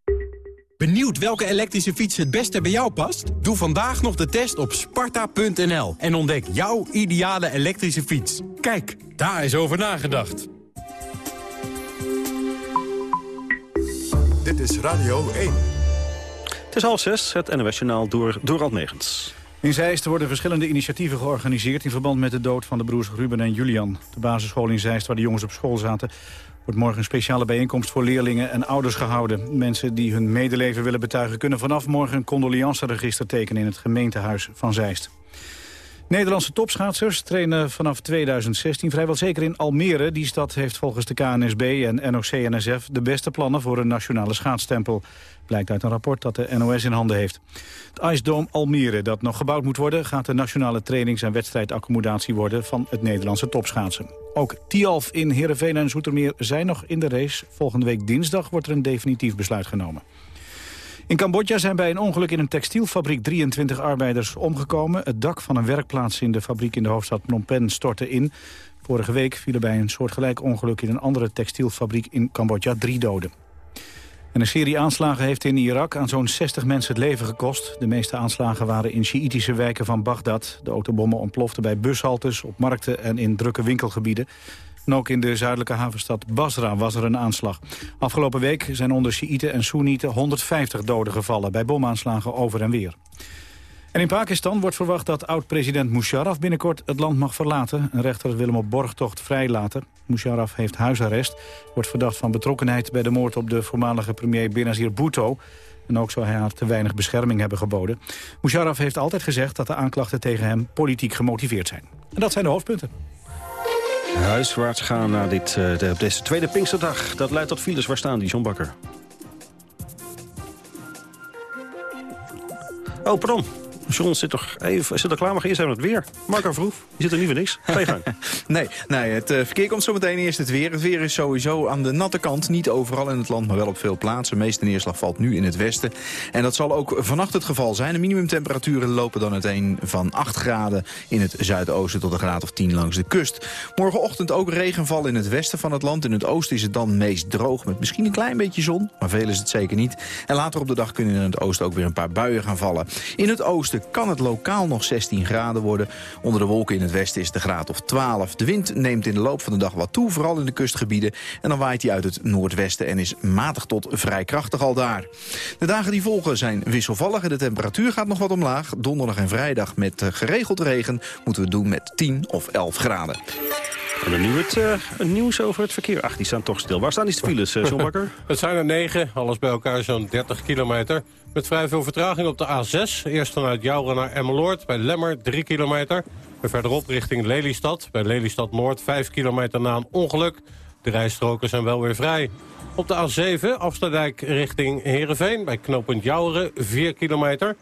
Benieuwd welke elektrische fiets het beste bij jou past? Doe vandaag nog de test op sparta.nl en ontdek jouw ideale elektrische fiets. Kijk, daar is over nagedacht. Dit is Radio 1. Het is half zes, het NOS-journaal door Dorald Megens. In Zeist worden verschillende initiatieven georganiseerd... in verband met de dood van de broers Ruben en Julian. De basisschool in Zeist, waar de jongens op school zaten... wordt morgen een speciale bijeenkomst voor leerlingen en ouders gehouden. Mensen die hun medeleven willen betuigen... kunnen vanaf morgen een condoleanceregister tekenen... in het gemeentehuis van Zeist. Nederlandse topschaatsers trainen vanaf 2016 vrijwel zeker in Almere. Die stad heeft volgens de KNSB en NOC-NSF de beste plannen voor een nationale schaatstempel. Blijkt uit een rapport dat de NOS in handen heeft. Het IJsdoom Almere, dat nog gebouwd moet worden... gaat de nationale trainings- en wedstrijdaccommodatie worden van het Nederlandse topschaatsen. Ook Tialf in Heerenveen en Zoetermeer zijn nog in de race. Volgende week dinsdag wordt er een definitief besluit genomen. In Cambodja zijn bij een ongeluk in een textielfabriek 23 arbeiders omgekomen. Het dak van een werkplaats in de fabriek in de hoofdstad Phnom Penh stortte in. Vorige week vielen bij een soortgelijk ongeluk in een andere textielfabriek in Cambodja drie doden. En een serie aanslagen heeft in Irak aan zo'n 60 mensen het leven gekost. De meeste aanslagen waren in Sjiïtische wijken van Bagdad. De autobommen ontploften bij bushaltes, op markten en in drukke winkelgebieden. En ook in de zuidelijke havenstad Basra was er een aanslag. Afgelopen week zijn onder Sjiïten en Soenieten 150 doden gevallen... bij bomaanslagen over en weer. En in Pakistan wordt verwacht dat oud-president Musharraf binnenkort het land mag verlaten. Een rechter wil hem op borgtocht vrijlaten. Musharraf heeft huisarrest, wordt verdacht van betrokkenheid bij de moord op de voormalige premier Benazir Bhutto. En ook zou hij haar te weinig bescherming hebben geboden. Musharraf heeft altijd gezegd dat de aanklachten tegen hem politiek gemotiveerd zijn. En dat zijn de hoofdpunten. Huiswaarts gaan na dit, uh, de, deze tweede Pinksterdag. Dat leidt tot files. Waar staan die, John Bakker? Oh, pardon. John zit toch even zit er klaar, maar eerst even het weer. Marco Verhoef, je zit er niet voor niks. Ga je gang. nee, nee, het uh, verkeer komt zo meteen eerst het weer. Het weer is sowieso aan de natte kant. Niet overal in het land, maar wel op veel plaatsen. De meeste neerslag valt nu in het westen. En dat zal ook vannacht het geval zijn. De minimumtemperaturen lopen dan uiteen van 8 graden in het zuidoosten tot een graad of 10 langs de kust. Morgenochtend ook regenval in het westen van het land. In het oosten is het dan meest droog met misschien een klein beetje zon. Maar veel is het zeker niet. En later op de dag kunnen in het oosten ook weer een paar buien gaan vallen. In het oosten kan het lokaal nog 16 graden worden. Onder de wolken in het westen is het de graad of 12. De wind neemt in de loop van de dag wat toe, vooral in de kustgebieden. En dan waait hij uit het noordwesten en is matig tot vrij krachtig al daar. De dagen die volgen zijn wisselvallig en de temperatuur gaat nog wat omlaag. Donderdag en vrijdag met eh, geregeld regen moeten we doen met 10 of 11 graden. En dan nu het uh, nieuws over het verkeer. Ach, die staan toch stil. Waar staan die files, uh, John Bakker? het zijn er negen, alles bij elkaar zo'n 30 kilometer. Met vrij veel vertraging op de A6. Eerst vanuit Jouren naar Emmeloord, bij Lemmer 3 kilometer. En verderop richting Lelystad, bij Lelystad Noord 5 kilometer na een ongeluk. De rijstroken zijn wel weer vrij. Op de A7, Afsterdijk richting Heerenveen, bij knooppunt Jouren 4 kilometer...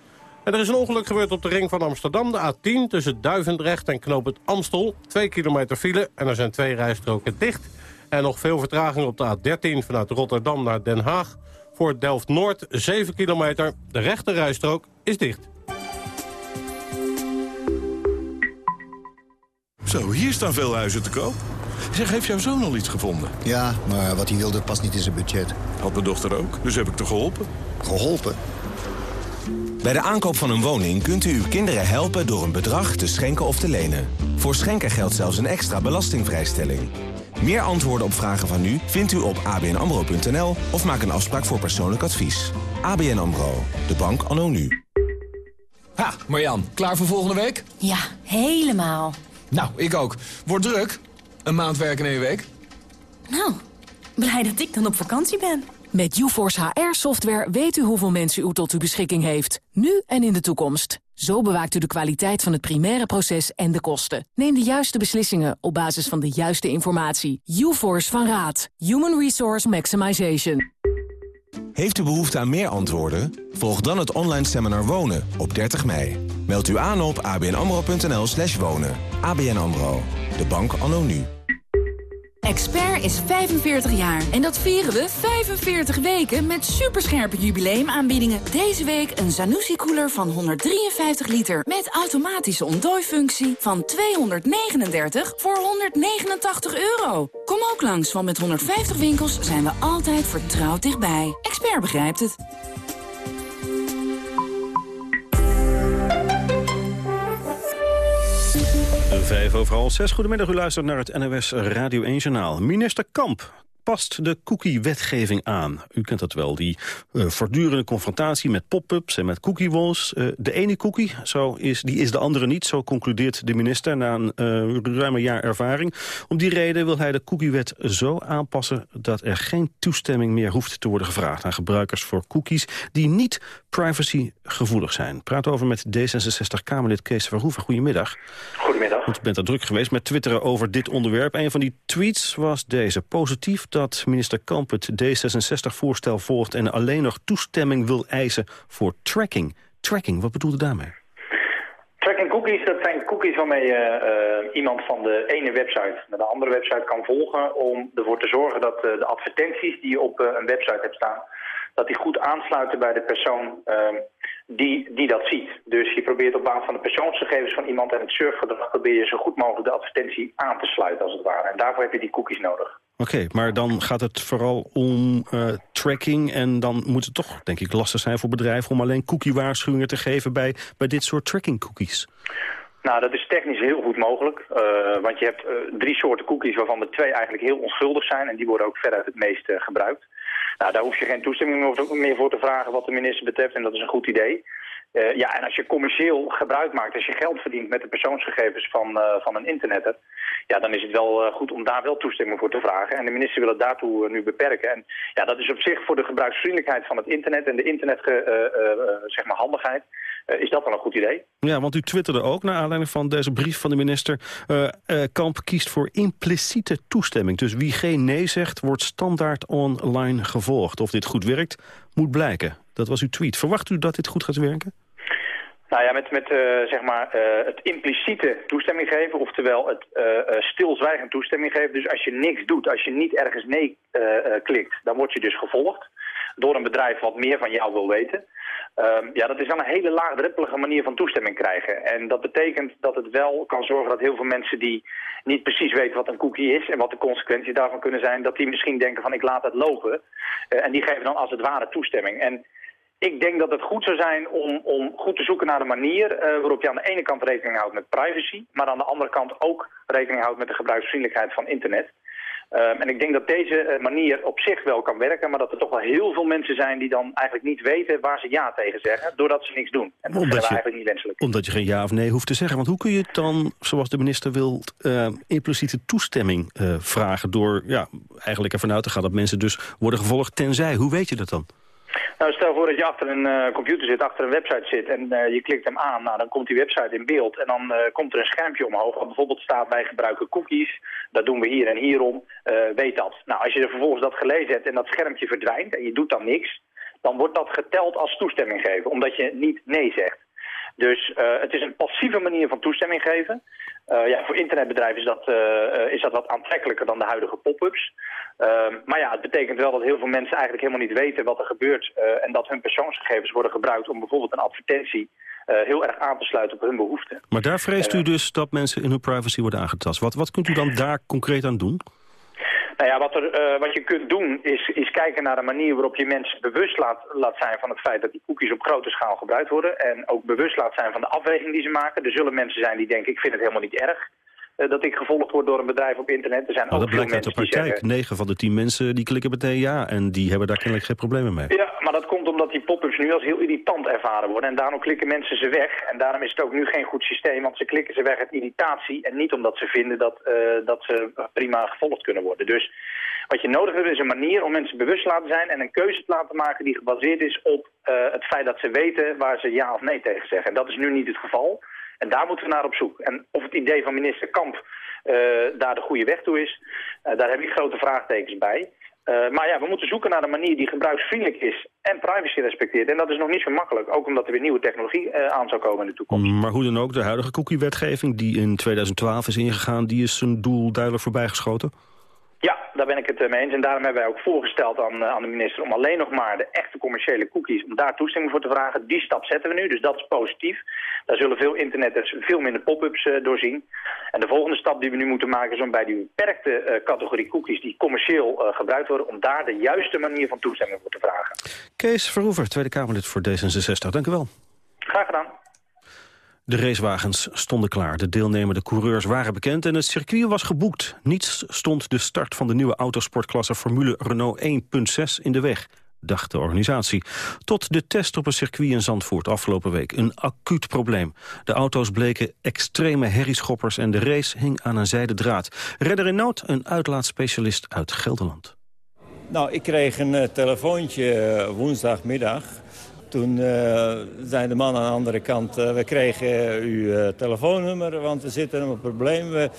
En er is een ongeluk gebeurd op de ring van Amsterdam, de A10... tussen Duivendrecht en knooppunt Amstel. Twee kilometer file en er zijn twee rijstroken dicht. En nog veel vertraging op de A13 vanuit Rotterdam naar Den Haag. Voor Delft-Noord 7 kilometer. De rechte rijstrook is dicht. Zo, hier staan veel huizen te koop. Zeg, heeft jouw zoon al iets gevonden? Ja, maar wat hij wilde past niet in zijn budget. Had mijn dochter ook, dus heb ik toch geholpen. Geholpen? Bij de aankoop van een woning kunt u uw kinderen helpen door een bedrag te schenken of te lenen. Voor schenken geldt zelfs een extra belastingvrijstelling. Meer antwoorden op vragen van u vindt u op abnamro.nl of maak een afspraak voor persoonlijk advies. ABN AMRO, de bank anno nu. Ha, Marjan, klaar voor volgende week? Ja, helemaal. Nou, ik ook. Wordt druk. Een maand werken in één week. Nou, blij dat ik dan op vakantie ben. Met UForce HR-software weet u hoeveel mensen u tot uw beschikking heeft. Nu en in de toekomst. Zo bewaakt u de kwaliteit van het primaire proces en de kosten. Neem de juiste beslissingen op basis van de juiste informatie. UForce van Raad. Human Resource Maximization. Heeft u behoefte aan meer antwoorden? Volg dan het online seminar Wonen op 30 mei. Meld u aan op abnamro.nl slash wonen. ABN AMRO. De bank anno nu. Expert is 45 jaar en dat vieren we 45 weken met superscherpe jubileumaanbiedingen. Deze week een Zanussi-koeler van 153 liter met automatische ontdooifunctie van 239 voor 189 euro. Kom ook langs, want met 150 winkels zijn we altijd vertrouwd dichtbij. Expert begrijpt het. Vijf overal zes. Goedemiddag, u luistert naar het NOS Radio 1 Journaal. Minister Kamp past de cookie-wetgeving aan. U kent dat wel, die uh, voortdurende confrontatie met pop-ups en met cookie walls. Uh, de ene cookie, zo is, die is de andere niet, zo concludeert de minister na een uh, ruime jaar ervaring. Om die reden wil hij de cookiewet zo aanpassen dat er geen toestemming meer hoeft te worden gevraagd aan gebruikers voor cookies die niet privacygevoelig zijn. Praat over met D66-Kamerlid Kees Verhoeven. Goedemiddag. Goedemiddag. Want u bent al druk geweest met twitteren over dit onderwerp. Een van die tweets was deze. Positief dat minister Kamp het D66-voorstel volgt... en alleen nog toestemming wil eisen voor tracking. Tracking, wat bedoelt u daarmee? Tracking cookies, dat zijn cookies waarmee je uh, iemand van de ene website naar de andere website kan volgen... om ervoor te zorgen dat uh, de advertenties die je op uh, een website hebt staan... dat die goed aansluiten bij de persoon ehm, die, die dat ziet. Dus je probeert op basis van de persoonsgegevens van iemand en het surfgedrag... probeer je zo goed mogelijk de advertentie aan te sluiten, als het ware. En daarvoor heb je die cookies nodig. Oké, maar dan gaat het vooral om uh, tracking... en dan moet het toch, denk ik, lastig zijn voor bedrijven... om alleen cookie-waarschuwingen te geven bij, bij dit soort tracking-cookies. Nou, dat is technisch heel goed mogelijk. Uh, want je hebt uh, drie soorten cookies waarvan er twee eigenlijk heel onschuldig zijn... en die worden ook veruit het meest gebruikt. Nou, daar hoef je geen toestemming meer voor te vragen wat de minister betreft en dat is een goed idee. Uh, ja, en als je commercieel gebruik maakt, als je geld verdient met de persoonsgegevens van, uh, van een internetter, ja, dan is het wel uh, goed om daar wel toestemming voor te vragen. En de minister wil het daartoe nu beperken. En ja, dat is op zich voor de gebruiksvriendelijkheid van het internet en de internet zeg maar handigheid, is dat wel een goed idee. Ja, want u twitterde ook, naar aanleiding van deze brief van de minister, Kamp kiest voor impliciete toestemming. Dus wie geen nee zegt, wordt standaard online gevolgd. Of dit goed werkt, moet blijken. Dat was uw tweet. Verwacht u dat dit goed gaat werken? Nou ja, met, met uh, zeg maar, uh, het impliciete toestemming geven, oftewel het uh, stilzwijgend toestemming geven. Dus als je niks doet, als je niet ergens nee klikt, dan word je dus gevolgd door een bedrijf wat meer van jou wil weten. Um, ja, dat is dan een hele laagdrempelige manier van toestemming krijgen. En dat betekent dat het wel kan zorgen dat heel veel mensen die niet precies weten wat een cookie is en wat de consequenties daarvan kunnen zijn, dat die misschien denken van ik laat het lopen. en die geven dan als het ware toestemming. En ik denk dat het goed zou zijn om, om goed te zoeken naar een manier uh, waarop je aan de ene kant rekening houdt met privacy, maar aan de andere kant ook rekening houdt met de gebruiksvriendelijkheid van internet. Um, en ik denk dat deze uh, manier op zich wel kan werken, maar dat er toch wel heel veel mensen zijn die dan eigenlijk niet weten waar ze ja tegen zeggen, doordat ze niks doen. En dat is eigenlijk niet wenselijk. Omdat je geen ja of nee hoeft te zeggen. Want hoe kun je het dan, zoals de minister wil, uh, impliciete toestemming vragen door ja, eigenlijk ervan uit te gaan dat mensen dus worden gevolgd tenzij. Hoe weet je dat dan? Nou, stel voor dat je achter een uh, computer zit, achter een website zit en uh, je klikt hem aan. Nou, dan komt die website in beeld en dan uh, komt er een schermpje omhoog. Wat bijvoorbeeld staat, wij gebruiken cookies. Dat doen we hier en hierom. weet dat. Nou, als je er vervolgens dat gelezen hebt en dat schermpje verdwijnt en je doet dan niks, dan wordt dat geteld als toestemming geven, omdat je niet nee zegt. Dus het is een passieve manier van toestemming geven. Ja, voor internetbedrijven is dat, is dat wat aantrekkelijker dan de huidige pop-ups. Uh, maar ja, het betekent wel dat heel veel mensen eigenlijk helemaal niet weten wat er gebeurt... en dat hun persoonsgegevens worden gebruikt om bijvoorbeeld een advertentie... heel erg aan te sluiten op hun behoeften. Maar daar vreest u dus dat mensen in hun privacy worden aangetast. Wat, wat kunt u dan daar concreet aan doen? Nou ja, wat, er, uh, wat je kunt doen is, is kijken naar de manier waarop je mensen bewust laat, laat zijn van het feit dat die cookies op grote schaal gebruikt worden. En ook bewust laat zijn van de afweging die ze maken. Er zullen mensen zijn die denken, ik vind het helemaal niet erg. Uh, dat ik gevolgd word door een bedrijf op internet. Er zijn nou, ook dat blijkt uit de praktijk. 9 van de 10 mensen die klikken meteen ja. En die hebben daar kennelijk geen problemen mee. Ja, maar dat komt omdat die pop-ups nu als heel irritant ervaren worden. En daarom klikken mensen ze weg. En daarom is het ook nu geen goed systeem. Want ze klikken ze weg uit irritatie. En niet omdat ze vinden dat, uh, dat ze prima gevolgd kunnen worden. Dus wat je nodig hebt is een manier om mensen bewust te laten zijn... en een keuze te laten maken die gebaseerd is op uh, het feit dat ze weten waar ze ja of nee tegen zeggen. En dat is nu niet het geval. En daar moeten we naar op zoek. En of het idee van minister Kamp uh, daar de goede weg toe is, uh, daar heb ik grote vraagtekens bij. Uh, maar ja, we moeten zoeken naar een manier die gebruiksvriendelijk is en privacy respecteert. En dat is nog niet zo makkelijk, ook omdat er weer nieuwe technologie aan zou komen in de toekomst. Maar hoe dan ook, de huidige cookie-wetgeving die in 2012 is ingegaan, die is zijn doel duidelijk voorbijgeschoten? Ja, daar ben ik het mee eens. En daarom hebben wij ook voorgesteld aan, aan de minister om alleen nog maar de echte commerciële cookies, om daar toestemming voor te vragen. Die stap zetten we nu, dus dat is positief. Daar zullen veel internetters veel minder pop-ups uh, doorzien. En de volgende stap die we nu moeten maken is om bij die beperkte categorie cookies die commercieel gebruikt worden, om daar de juiste manier van toestemming voor te vragen. Kees Verhoever, Tweede Kamerlid voor D66. Dank u wel. De racewagens stonden klaar. De deelnemende coureurs waren bekend en het circuit was geboekt. Niets stond de start van de nieuwe autosportklasse Formule Renault 1.6 in de weg dacht de organisatie. Tot de test op een circuit in Zandvoort afgelopen week. Een acuut probleem. De auto's bleken extreme herrieschoppers en de race hing aan een zijden draad. Redder in nood, een uitlaatspecialist uit Gelderland. Nou, ik kreeg een uh, telefoontje uh, woensdagmiddag. Toen uh, zei de man aan de andere kant, we kregen uw telefoonnummer, want er zit een probleem. We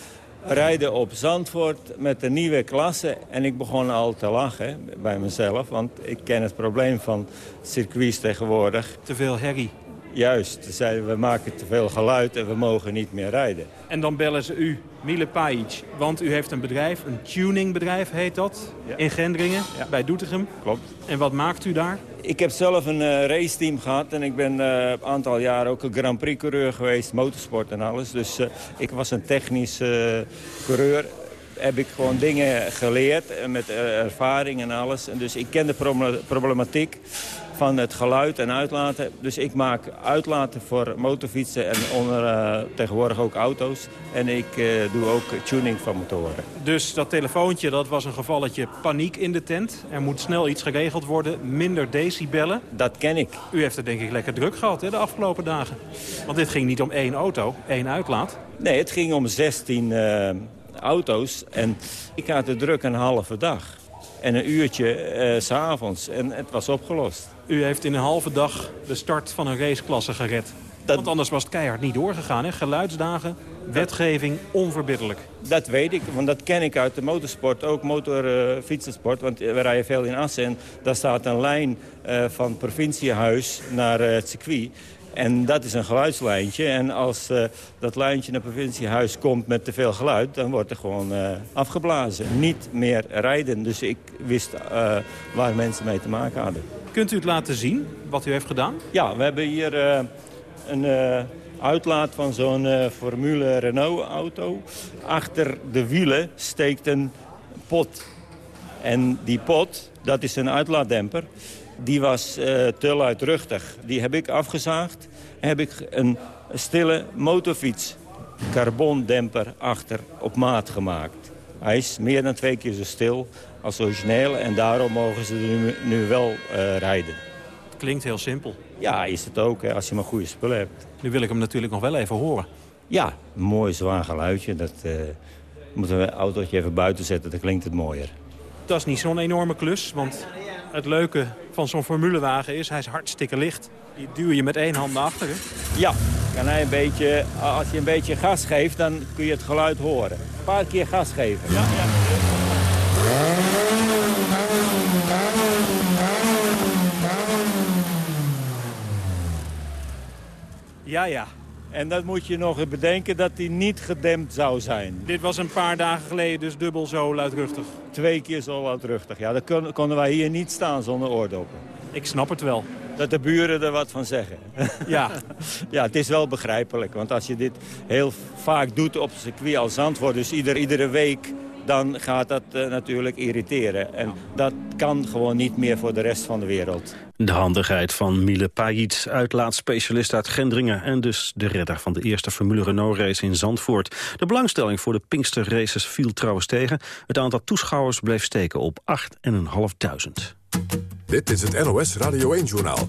rijden op Zandvoort met de nieuwe klasse. En ik begon al te lachen bij mezelf, want ik ken het probleem van circuits tegenwoordig. Te veel herrie. Juist, ze zeiden we maken te veel geluid en we mogen niet meer rijden. En dan bellen ze u, Mile Pajic, want u heeft een bedrijf, een tuningbedrijf heet dat, ja. in Gendringen, ja. bij Doetinchem. Klopt. En wat maakt u daar? Ik heb zelf een uh, raceteam gehad en ik ben uh, een aantal jaar ook een Grand Prix coureur geweest, motorsport en alles. Dus uh, ik was een technisch coureur. Heb ik gewoon dingen geleerd met ervaring en alles. En dus ik ken de problematiek van het geluid en uitlaten. Dus ik maak uitlaten voor motorfietsen en onder, uh, tegenwoordig ook auto's. En ik uh, doe ook tuning van motoren. Dus dat telefoontje, dat was een gevalletje paniek in de tent. Er moet snel iets geregeld worden, minder decibellen. Dat ken ik. U heeft het denk ik lekker druk gehad hè, de afgelopen dagen. Want dit ging niet om één auto, één uitlaat. Nee, het ging om 16 uh, auto's. En ik had de druk een halve dag. En een uurtje uh, s'avonds. En het was opgelost. U heeft in een halve dag de start van een raceklasse gered. Dat... Want anders was het keihard niet doorgegaan. Hè? Geluidsdagen, wetgeving, onverbiddelijk. Dat weet ik, want dat ken ik uit de motorsport. Ook motorfietsensport, uh, want we rijden veel in Assen. En daar staat een lijn uh, van provinciehuis naar het circuit. En dat is een geluidslijntje. En als uh, dat lijntje naar het provinciehuis komt met te veel geluid... dan wordt er gewoon uh, afgeblazen. Niet meer rijden. Dus ik wist uh, waar mensen mee te maken hadden. Kunt u het laten zien, wat u heeft gedaan? Ja, we hebben hier een uitlaat van zo'n Formule Renault-auto. Achter de wielen steekt een pot. En die pot, dat is een uitlaatdemper die was uh, te luidruchtig. Die heb ik afgezaagd. Heb ik een stille motorfiets carbondemper achter op maat gemaakt. Hij is meer dan twee keer zo stil als origineel en daarom mogen ze er nu, nu wel uh, rijden. Klinkt heel simpel. Ja, is het ook, hè, als je maar goede spullen hebt. Nu wil ik hem natuurlijk nog wel even horen. Ja, een mooi zwaar geluidje. Dat uh, moeten we het autootje even buiten zetten, dan klinkt het mooier. Dat is niet zo'n enorme klus, want het leuke van zo'n formulewagen is, hij is hartstikke licht. Die duw je met één hand naar achteren. Ja, kan hij een beetje, als je een beetje gas geeft, dan kun je het geluid horen. Een paar keer gas geven. Ja, ja. Ja, ja. En dan moet je nog bedenken dat hij niet gedempt zou zijn. Dit was een paar dagen geleden dus dubbel zo luidruchtig. Twee keer zo luidruchtig. Ja, dan konden wij hier niet staan zonder oordoppen. Ik snap het wel. Dat de buren er wat van zeggen. Ja. ja, het is wel begrijpelijk. Want als je dit heel vaak doet op circuit als Zandvoort... dus ieder, iedere week dan gaat dat uh, natuurlijk irriteren. En dat kan gewoon niet meer voor de rest van de wereld. De handigheid van Miele Pajit, uitlaatspecialist uit Gendringen... en dus de redder van de eerste Formule Renault-race in Zandvoort. De belangstelling voor de Pinkster Races viel trouwens tegen. Het aantal toeschouwers bleef steken op 8.500. Dit is het NOS Radio 1-journaal.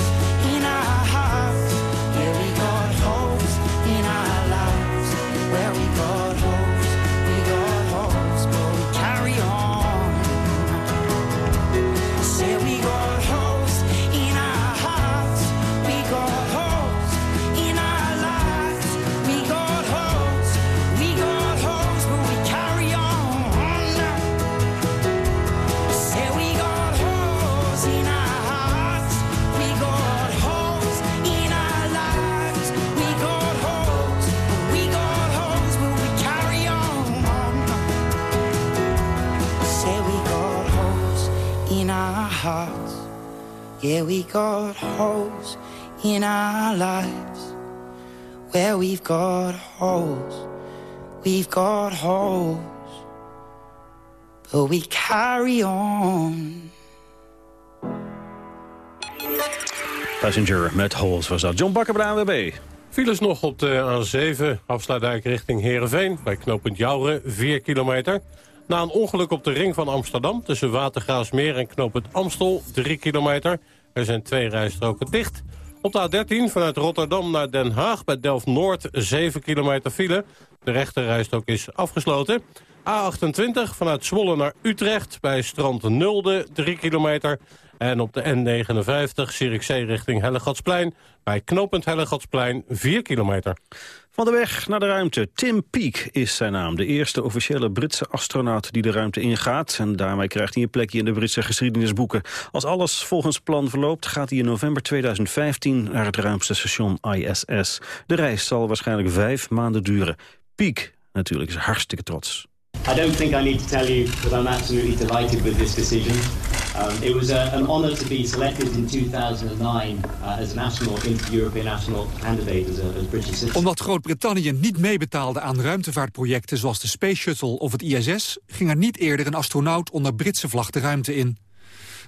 hearts. Yeah, we got holes in our lives. Where we've got holes, we've got holes. But we carry on. Passenger met Holes was dat. John Bakker bij de ANWB. Files nog op de A7, afsluitdijk richting Heerenveen... bij knooppunt Jouren, 4 kilometer. Na een ongeluk op de ring van Amsterdam... tussen Watergraafsmeer en knooppunt Amstel, 3 kilometer. Er zijn twee rijstroken dicht. Op de A13 vanuit Rotterdam naar Den Haag bij Delft-Noord... 7 kilometer file. De rechterrijstrook is afgesloten. A28 vanuit Zwolle naar Utrecht bij Strand Nulde, 3 kilometer... En op de N59 Zierikzee richting Hellegatsplein... bij knooppunt Hellegatsplein 4 kilometer. Van de weg naar de ruimte. Tim Peake is zijn naam. De eerste officiële Britse astronaut die de ruimte ingaat. En daarmee krijgt hij een plekje in de Britse geschiedenisboeken. Als alles volgens plan verloopt gaat hij in november 2015 naar het ruimtestation ISS. De reis zal waarschijnlijk vijf maanden duren. Peake natuurlijk is hartstikke trots. I don't think I need to tell you that I'm absolutely delighted with this decision. Um, it was a, an honour to be selected in 2009 uh, as an astronaut European candidate as British. Omdat Groot-Brittannië niet meebetaalde aan ruimtevaartprojecten zoals de Space Shuttle of het ISS... ging er niet eerder een astronaut onder Britse vlag de ruimte in.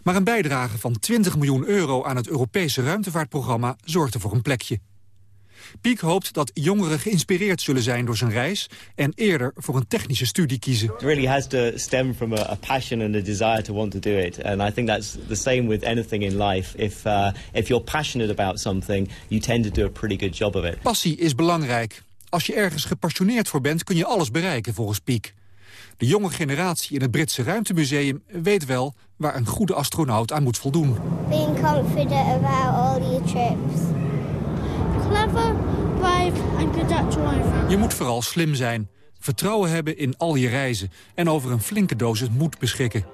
Maar een bijdrage van 20 miljoen euro aan het Europese ruimtevaartprogramma zorgde voor een plekje. Piek hoopt dat jongeren geïnspireerd zullen zijn door zijn reis... en eerder voor een technische studie kiezen. It really has to stem from a, a passion and a desire to want to do it. And I think that's the same with anything in life. If, uh, if you're passionate about something, you tend to do a pretty good job of it. Passie is belangrijk. Als je ergens gepassioneerd voor bent, kun je alles bereiken volgens Piek. De jonge generatie in het Britse Ruimtemuseum weet wel waar een goede astronaut aan moet voldoen. Being confident about all your trips. Good. Je moet vooral slim zijn, vertrouwen hebben in al je reizen... en over een flinke dosis moed beschikken.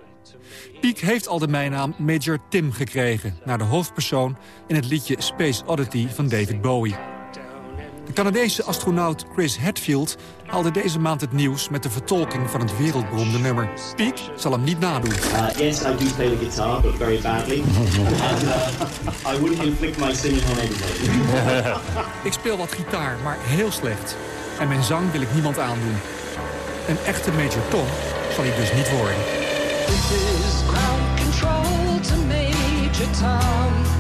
Piek heeft al de bijnaam Major Tim gekregen... naar de hoofdpersoon in het liedje Space Oddity van David Bowie. De Canadese astronaut Chris Hadfield haalde deze maand het nieuws... met de vertolking van het wereldberoemde nummer. Piek zal hem niet nadoen. Uh, yes, I do play the guitar, but very badly. and uh, I wouldn't inflict my singing on anybody. Ik speel wat gitaar, maar heel slecht. En mijn zang wil ik niemand aandoen. Een echte Major Tom zal hij dus niet worden. This is ground control to Major Tom.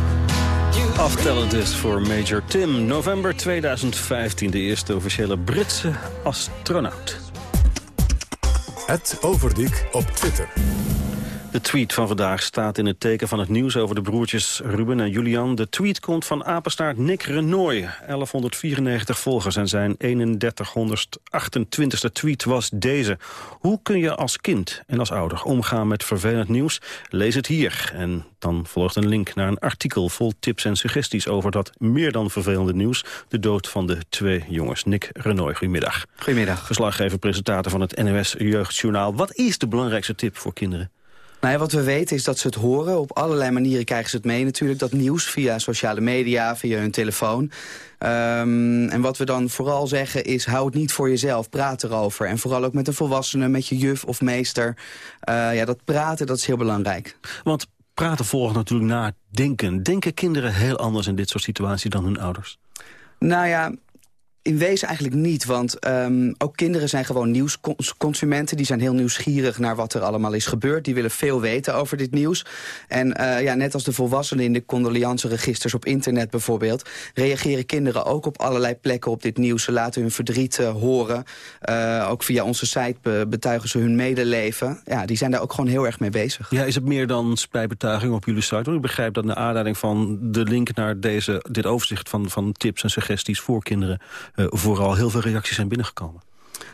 Aftellen dus voor Major Tim. November 2015, de eerste officiële Britse astronaut. Het Overdiek op Twitter. De tweet van vandaag staat in het teken van het nieuws over de broertjes Ruben en Julian. De tweet komt van apenstaart Nick Renoy. 1194 volgers en zijn 3128e tweet was deze. Hoe kun je als kind en als ouder omgaan met vervelend nieuws? Lees het hier. En dan volgt een link naar een artikel vol tips en suggesties over dat meer dan vervelende nieuws. De dood van de twee jongens. Nick Renoy, goedemiddag. Goedemiddag. Verslaggever, presentator van het NOS Jeugdjournaal. Wat is de belangrijkste tip voor kinderen? Nou ja, wat we weten is dat ze het horen. Op allerlei manieren krijgen ze het mee natuurlijk. Dat nieuws via sociale media, via hun telefoon. Um, en wat we dan vooral zeggen is, hou het niet voor jezelf. Praat erover. En vooral ook met een volwassene, met je juf of meester. Uh, ja, dat praten, dat is heel belangrijk. Want praten volgt natuurlijk na denken. Denken kinderen heel anders in dit soort situaties dan hun ouders? Nou ja, in wezen eigenlijk niet, want um, ook kinderen zijn gewoon nieuwsconsumenten. Die zijn heel nieuwsgierig naar wat er allemaal is gebeurd. Die willen veel weten over dit nieuws. En uh, ja, net als de volwassenen in de condoleanceregisters op internet bijvoorbeeld... reageren kinderen ook op allerlei plekken op dit nieuws. Ze laten hun verdriet uh, horen. Uh, ook via onze site betuigen ze hun medeleven. Ja, die zijn daar ook gewoon heel erg mee bezig. Ja, is het meer dan spijtbetuiging op jullie site? Ik begrijp dat naar aanleiding van de link naar deze, dit overzicht van, van tips en suggesties voor kinderen vooral heel veel reacties zijn binnengekomen.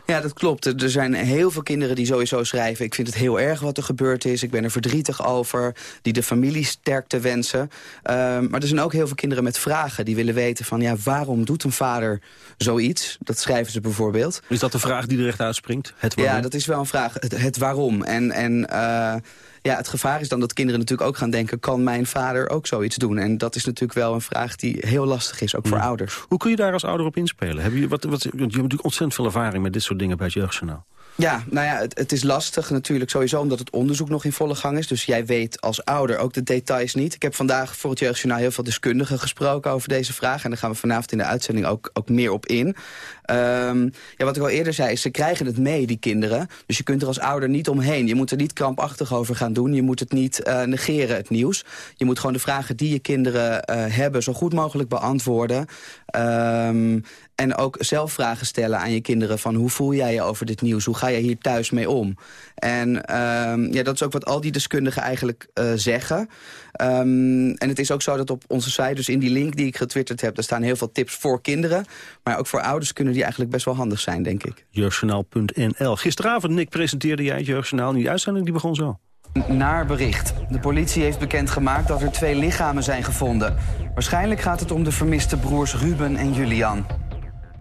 Ja, dat klopt. Er zijn heel veel kinderen die sowieso schrijven... ik vind het heel erg wat er gebeurd is, ik ben er verdrietig over... die de familie sterkte wensen. Uh, maar er zijn ook heel veel kinderen met vragen die willen weten van... ja, waarom doet een vader zoiets? Dat schrijven ze bijvoorbeeld. Is dat de vraag die er echt uitspringt? Het waarom? Ja, dat is wel een vraag. Het, het waarom. En... en uh, ja, het gevaar is dan dat kinderen natuurlijk ook gaan denken... kan mijn vader ook zoiets doen? En dat is natuurlijk wel een vraag die heel lastig is, ook voor ouders. Hoe kun je daar als ouder op inspelen? Heb je, wat, wat, je hebt natuurlijk ontzettend veel ervaring met dit soort dingen bij het Jeugdjournaal. Ja, nou ja, het, het, is lastig natuurlijk sowieso omdat het onderzoek nog in volle gang is. Dus jij weet als ouder ook de details niet. Ik heb vandaag voor het Jeugdjournaal heel veel deskundigen gesproken over deze vraag. En daar gaan we vanavond in de uitzending ook, ook meer op in. Um, ja, wat ik al eerder zei, is ze krijgen het mee, die kinderen. Dus je kunt er als ouder niet omheen. Je moet er niet krampachtig over gaan doen. Je moet het niet uh, negeren, het nieuws. Je moet gewoon de vragen die je kinderen uh, hebben zo goed mogelijk beantwoorden. Um, en ook zelf vragen stellen aan je kinderen van hoe voel jij je over dit nieuws? Hoe ga je hier thuis mee om? En um, ja, dat is ook wat al die deskundigen eigenlijk uh, zeggen. Um, en het is ook zo dat op onze site, dus in die link die ik getwitterd heb... daar staan heel veel tips voor kinderen. Maar ook voor ouders kunnen die eigenlijk best wel handig zijn, denk ik. Jeugdjournaal.nl. Gisteravond, Nick, presenteerde jij het Jeugdjournaal. Die uitzending die begon zo. Naar bericht. De politie heeft bekendgemaakt dat er twee lichamen zijn gevonden. Waarschijnlijk gaat het om de vermiste broers Ruben en Julian.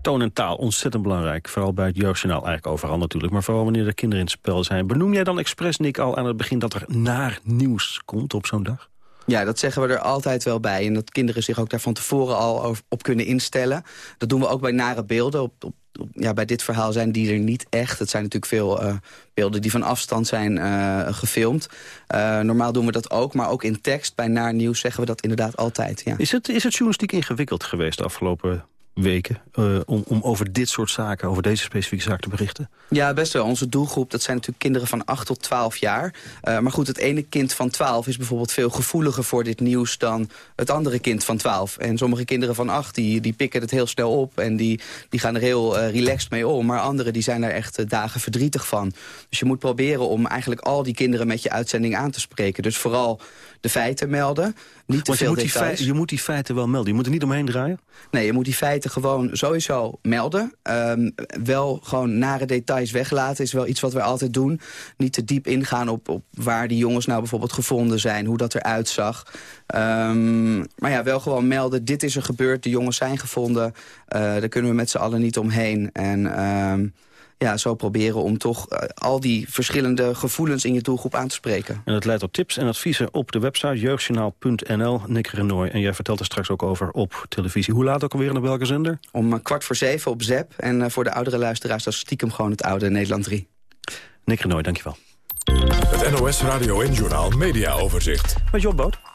Toon en taal, ontzettend belangrijk. Vooral bij het jeugdjournaal, eigenlijk overal natuurlijk. Maar vooral wanneer er kinderen in het spel zijn. Benoem jij dan expres, Nick, al aan het begin dat er naar nieuws komt op zo'n dag? Ja, dat zeggen we er altijd wel bij. En dat kinderen zich ook daar van tevoren al op kunnen instellen. Dat doen we ook bij nare beelden. Op, op, ja, bij dit verhaal zijn die er niet echt. Het zijn natuurlijk veel uh, beelden die van afstand zijn uh, gefilmd. Uh, normaal doen we dat ook, maar ook in tekst. Bij naar nieuws zeggen we dat inderdaad altijd. Ja. Is, het, is het journalistiek ingewikkeld geweest de afgelopen weken uh, om, om over dit soort zaken, over deze specifieke zaak te berichten? Ja, best wel. Onze doelgroep, dat zijn natuurlijk kinderen van 8 tot 12 jaar. Uh, maar goed, het ene kind van 12 is bijvoorbeeld veel gevoeliger voor dit nieuws dan het andere kind van 12. En sommige kinderen van 8, die, die pikken het heel snel op en die, die gaan er heel uh, relaxed mee om. Maar anderen die zijn er echt dagen verdrietig van. Dus je moet proberen om eigenlijk al die kinderen met je uitzending aan te spreken. Dus vooral de feiten melden. Niet te Want veel je moet, die feiten, je moet die feiten wel melden. Je moet er niet omheen draaien? Nee, je moet die feiten gewoon sowieso melden. Um, wel gewoon nare details weglaten is wel iets wat we altijd doen. Niet te diep ingaan op, op waar die jongens nou bijvoorbeeld gevonden zijn. Hoe dat eruit zag. Um, maar ja, wel gewoon melden. Dit is er gebeurd. De jongens zijn gevonden. Uh, daar kunnen we met z'n allen niet omheen. En... Um, ja, zo proberen om toch uh, al die verschillende gevoelens in je doelgroep aan te spreken. En dat leidt tot tips en adviezen op de website jeugdjournaal.nl. Nick Renoy, en jij vertelt er straks ook over op televisie. Hoe laat ook alweer in welke zender? Om uh, kwart voor zeven op ZEP. En uh, voor de oudere luisteraars, dat is stiekem gewoon het oude Nederland 3. Nick Renoy, dankjewel. Het NOS Radio en Journaal Media Overzicht. Met Job Boot.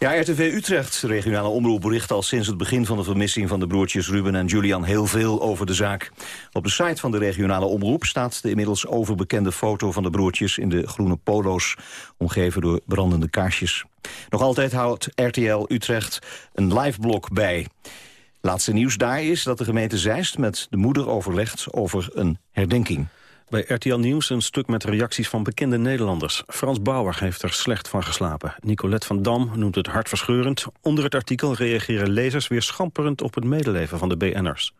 Ja, RTV Utrecht, de regionale omroep, bericht al sinds het begin van de vermissing van de broertjes Ruben en Julian heel veel over de zaak. Op de site van de regionale omroep staat de inmiddels overbekende foto van de broertjes in de groene polo's, omgeven door brandende kaarsjes. Nog altijd houdt RTL Utrecht een live blog bij. Laatste nieuws daar is dat de gemeente Zeist met de moeder overlegt over een herdenking. Bij RTL Nieuws een stuk met reacties van bekende Nederlanders. Frans Bauer heeft er slecht van geslapen. Nicolette van Dam noemt het hartverscheurend. Onder het artikel reageren lezers weer schamperend op het medeleven van de BN'ers.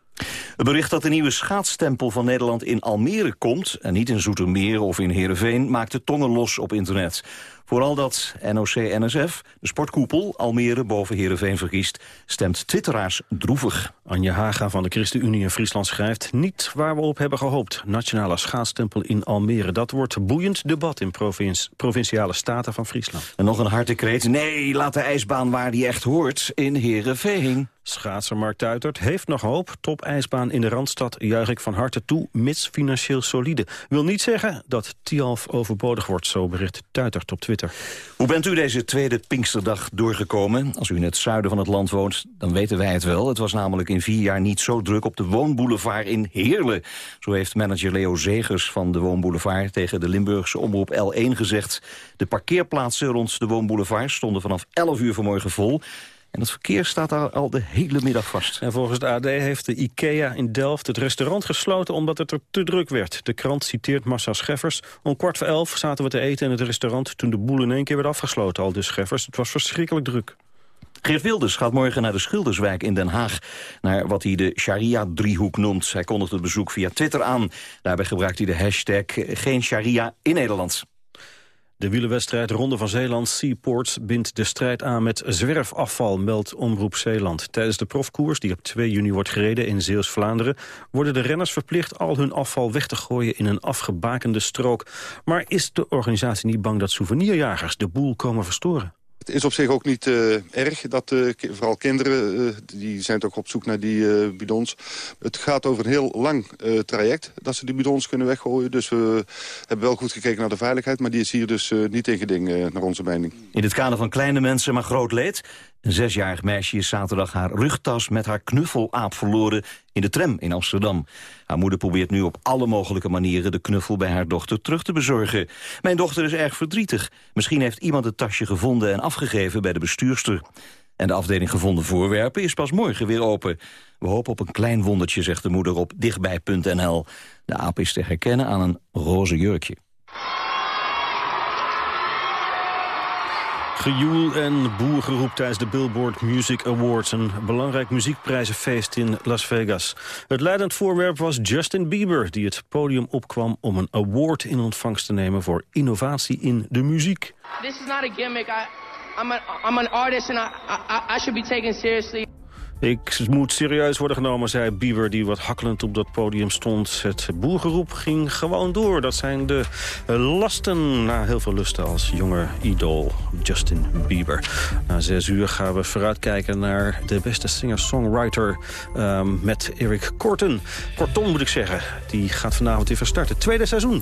Het bericht dat de nieuwe schaatsstempel van Nederland in Almere komt... en niet in Zoetermeer of in Heerenveen, maakt de tongen los op internet. Vooral dat NOC-NSF, de sportkoepel, Almere boven Heerenveen verkiest... stemt twitteraars droevig. Anja Haga van de ChristenUnie in Friesland schrijft... niet waar we op hebben gehoopt. Nationale schaatsstempel in Almere. Dat wordt boeiend debat in provinciale staten van Friesland. En nog een harde kreet. Nee, laat de ijsbaan waar die echt hoort in Heerenveen. Schaatser Mark Tuitert heeft nog hoop. Top-ijsbaan in de Randstad juich ik van harte toe, mits financieel solide. Wil niet zeggen dat Tialf overbodig wordt, zo bericht Tuitert op Twitter. Hoe bent u deze tweede Pinksterdag doorgekomen? Als u in het zuiden van het land woont, dan weten wij het wel. Het was namelijk in vier jaar niet zo druk op de woonboulevard in Heerlen. Zo heeft manager Leo Zegers van de woonboulevard tegen de Limburgse omroep L1 gezegd. De parkeerplaatsen rond de woonboulevard stonden vanaf 11 uur vanmorgen vol. En het verkeer staat daar al de hele middag vast. En volgens de AD heeft de IKEA in Delft het restaurant gesloten... omdat het er te druk werd. De krant citeert Massa Scheffers. Om kwart voor elf zaten we te eten in het restaurant... toen de boel in één keer werd afgesloten, al dus Scheffers. Het was verschrikkelijk druk. Geert Wilders gaat morgen naar de Schilderswijk in Den Haag... naar wat hij de sharia-driehoek noemt. Hij kondigt het bezoek via Twitter aan. Daarbij gebruikt hij de hashtag geen sharia in Nederland. De wielenwedstrijd Ronde van Zeeland Seaports bindt de strijd aan met zwerfafval, meldt Omroep Zeeland. Tijdens de profkoers, die op 2 juni wordt gereden in Zeeuws-Vlaanderen, worden de renners verplicht al hun afval weg te gooien in een afgebakende strook. Maar is de organisatie niet bang dat souvenirjagers de boel komen verstoren? Het is op zich ook niet uh, erg dat uh, vooral kinderen, uh, die zijn toch op zoek naar die bidons. Het gaat over een heel lang traject dat ze die bidons kunnen weggooien. Dus we hebben wel goed gekeken naar de veiligheid, maar die is hier dus niet in geding naar onze mening. In het kader van kleine mensen, maar groot leed. Een zesjarig meisje is zaterdag haar rugtas met haar knuffelaap verloren in de tram in Amsterdam. Haar moeder probeert nu op alle mogelijke manieren de knuffel bij haar dochter terug te bezorgen. Mijn dochter is erg verdrietig. Misschien heeft iemand het tasje gevonden en afgegeven bij de bestuurster. En de afdeling gevonden voorwerpen is pas morgen weer open. We hopen op een klein wondertje, zegt de moeder op dichtbij.nl. De aap is te herkennen aan een roze jurkje. Gejoel en boergeroep tijdens de Billboard Music Awards. Een belangrijk muziekprijzenfeest in Las Vegas. Het leidend voorwerp was Justin Bieber... die het podium opkwam om een award in ontvangst te nemen... voor innovatie in de muziek. This is not a gimmick. I, I'm, an artist and I, seriously. Ik moet serieus worden genomen, zei Bieber, die wat hakkelend op dat podium stond. Het boergeroep ging gewoon door. Dat zijn de lasten na heel veel lusten als jonge idool Justin Bieber. Na zes uur gaan we vooruitkijken naar de beste singer-songwriter um, met Eric Corton. Kortom moet ik zeggen, die gaat vanavond weer verstarten. Tweede seizoen.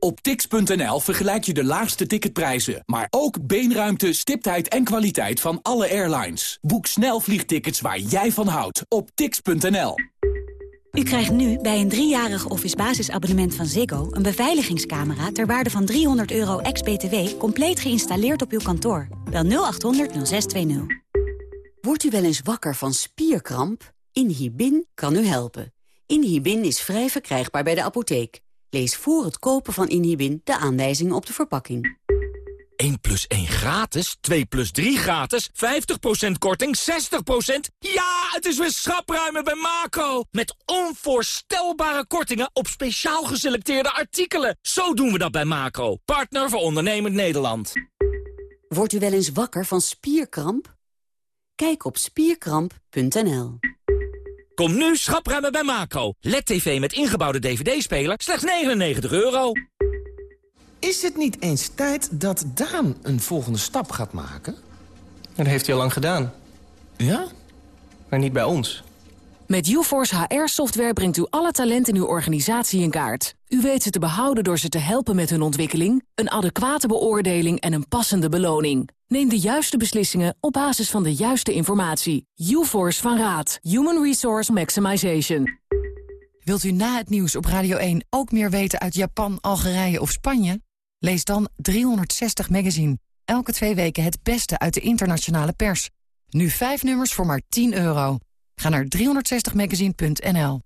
Op tix.nl vergelijk je de laagste ticketprijzen, maar ook beenruimte, stiptheid en kwaliteit van alle airlines. Boek snel vliegtickets waar jij van houdt op tix.nl. U krijgt nu bij een driejarig office basisabonnement van Ziggo... een beveiligingscamera ter waarde van 300 euro ex-BTW... compleet geïnstalleerd op uw kantoor. Bel 0800 0620. Wordt u wel eens wakker van spierkramp? Inhibin kan u helpen. Inhibin is vrij verkrijgbaar bij de apotheek. Lees voor het kopen van Inhibin de aanwijzingen op de verpakking. 1 plus 1 gratis, 2 plus 3 gratis, 50% korting, 60%. Ja, het is weer schapruimen bij Macro. Met onvoorstelbare kortingen op speciaal geselecteerde artikelen. Zo doen we dat bij Macro, partner voor ondernemend Nederland. Wordt u wel eens wakker van spierkramp? Kijk op spierkramp.nl. Kom nu schapruimen bij Macro. LED-TV met ingebouwde DVD-speler, slechts 99 euro. Is het niet eens tijd dat Daan een volgende stap gaat maken? Dat heeft hij al lang gedaan. Ja? Maar niet bij ons. Met UForce HR-software brengt u alle talenten in uw organisatie in kaart. U weet ze te behouden door ze te helpen met hun ontwikkeling... een adequate beoordeling en een passende beloning. Neem de juiste beslissingen op basis van de juiste informatie. UForce van Raad. Human Resource Maximization. Wilt u na het nieuws op Radio 1 ook meer weten uit Japan, Algerije of Spanje? Lees dan 360 Magazine. Elke twee weken het beste uit de internationale pers. Nu vijf nummers voor maar 10 euro. Ga naar 360magazine.nl.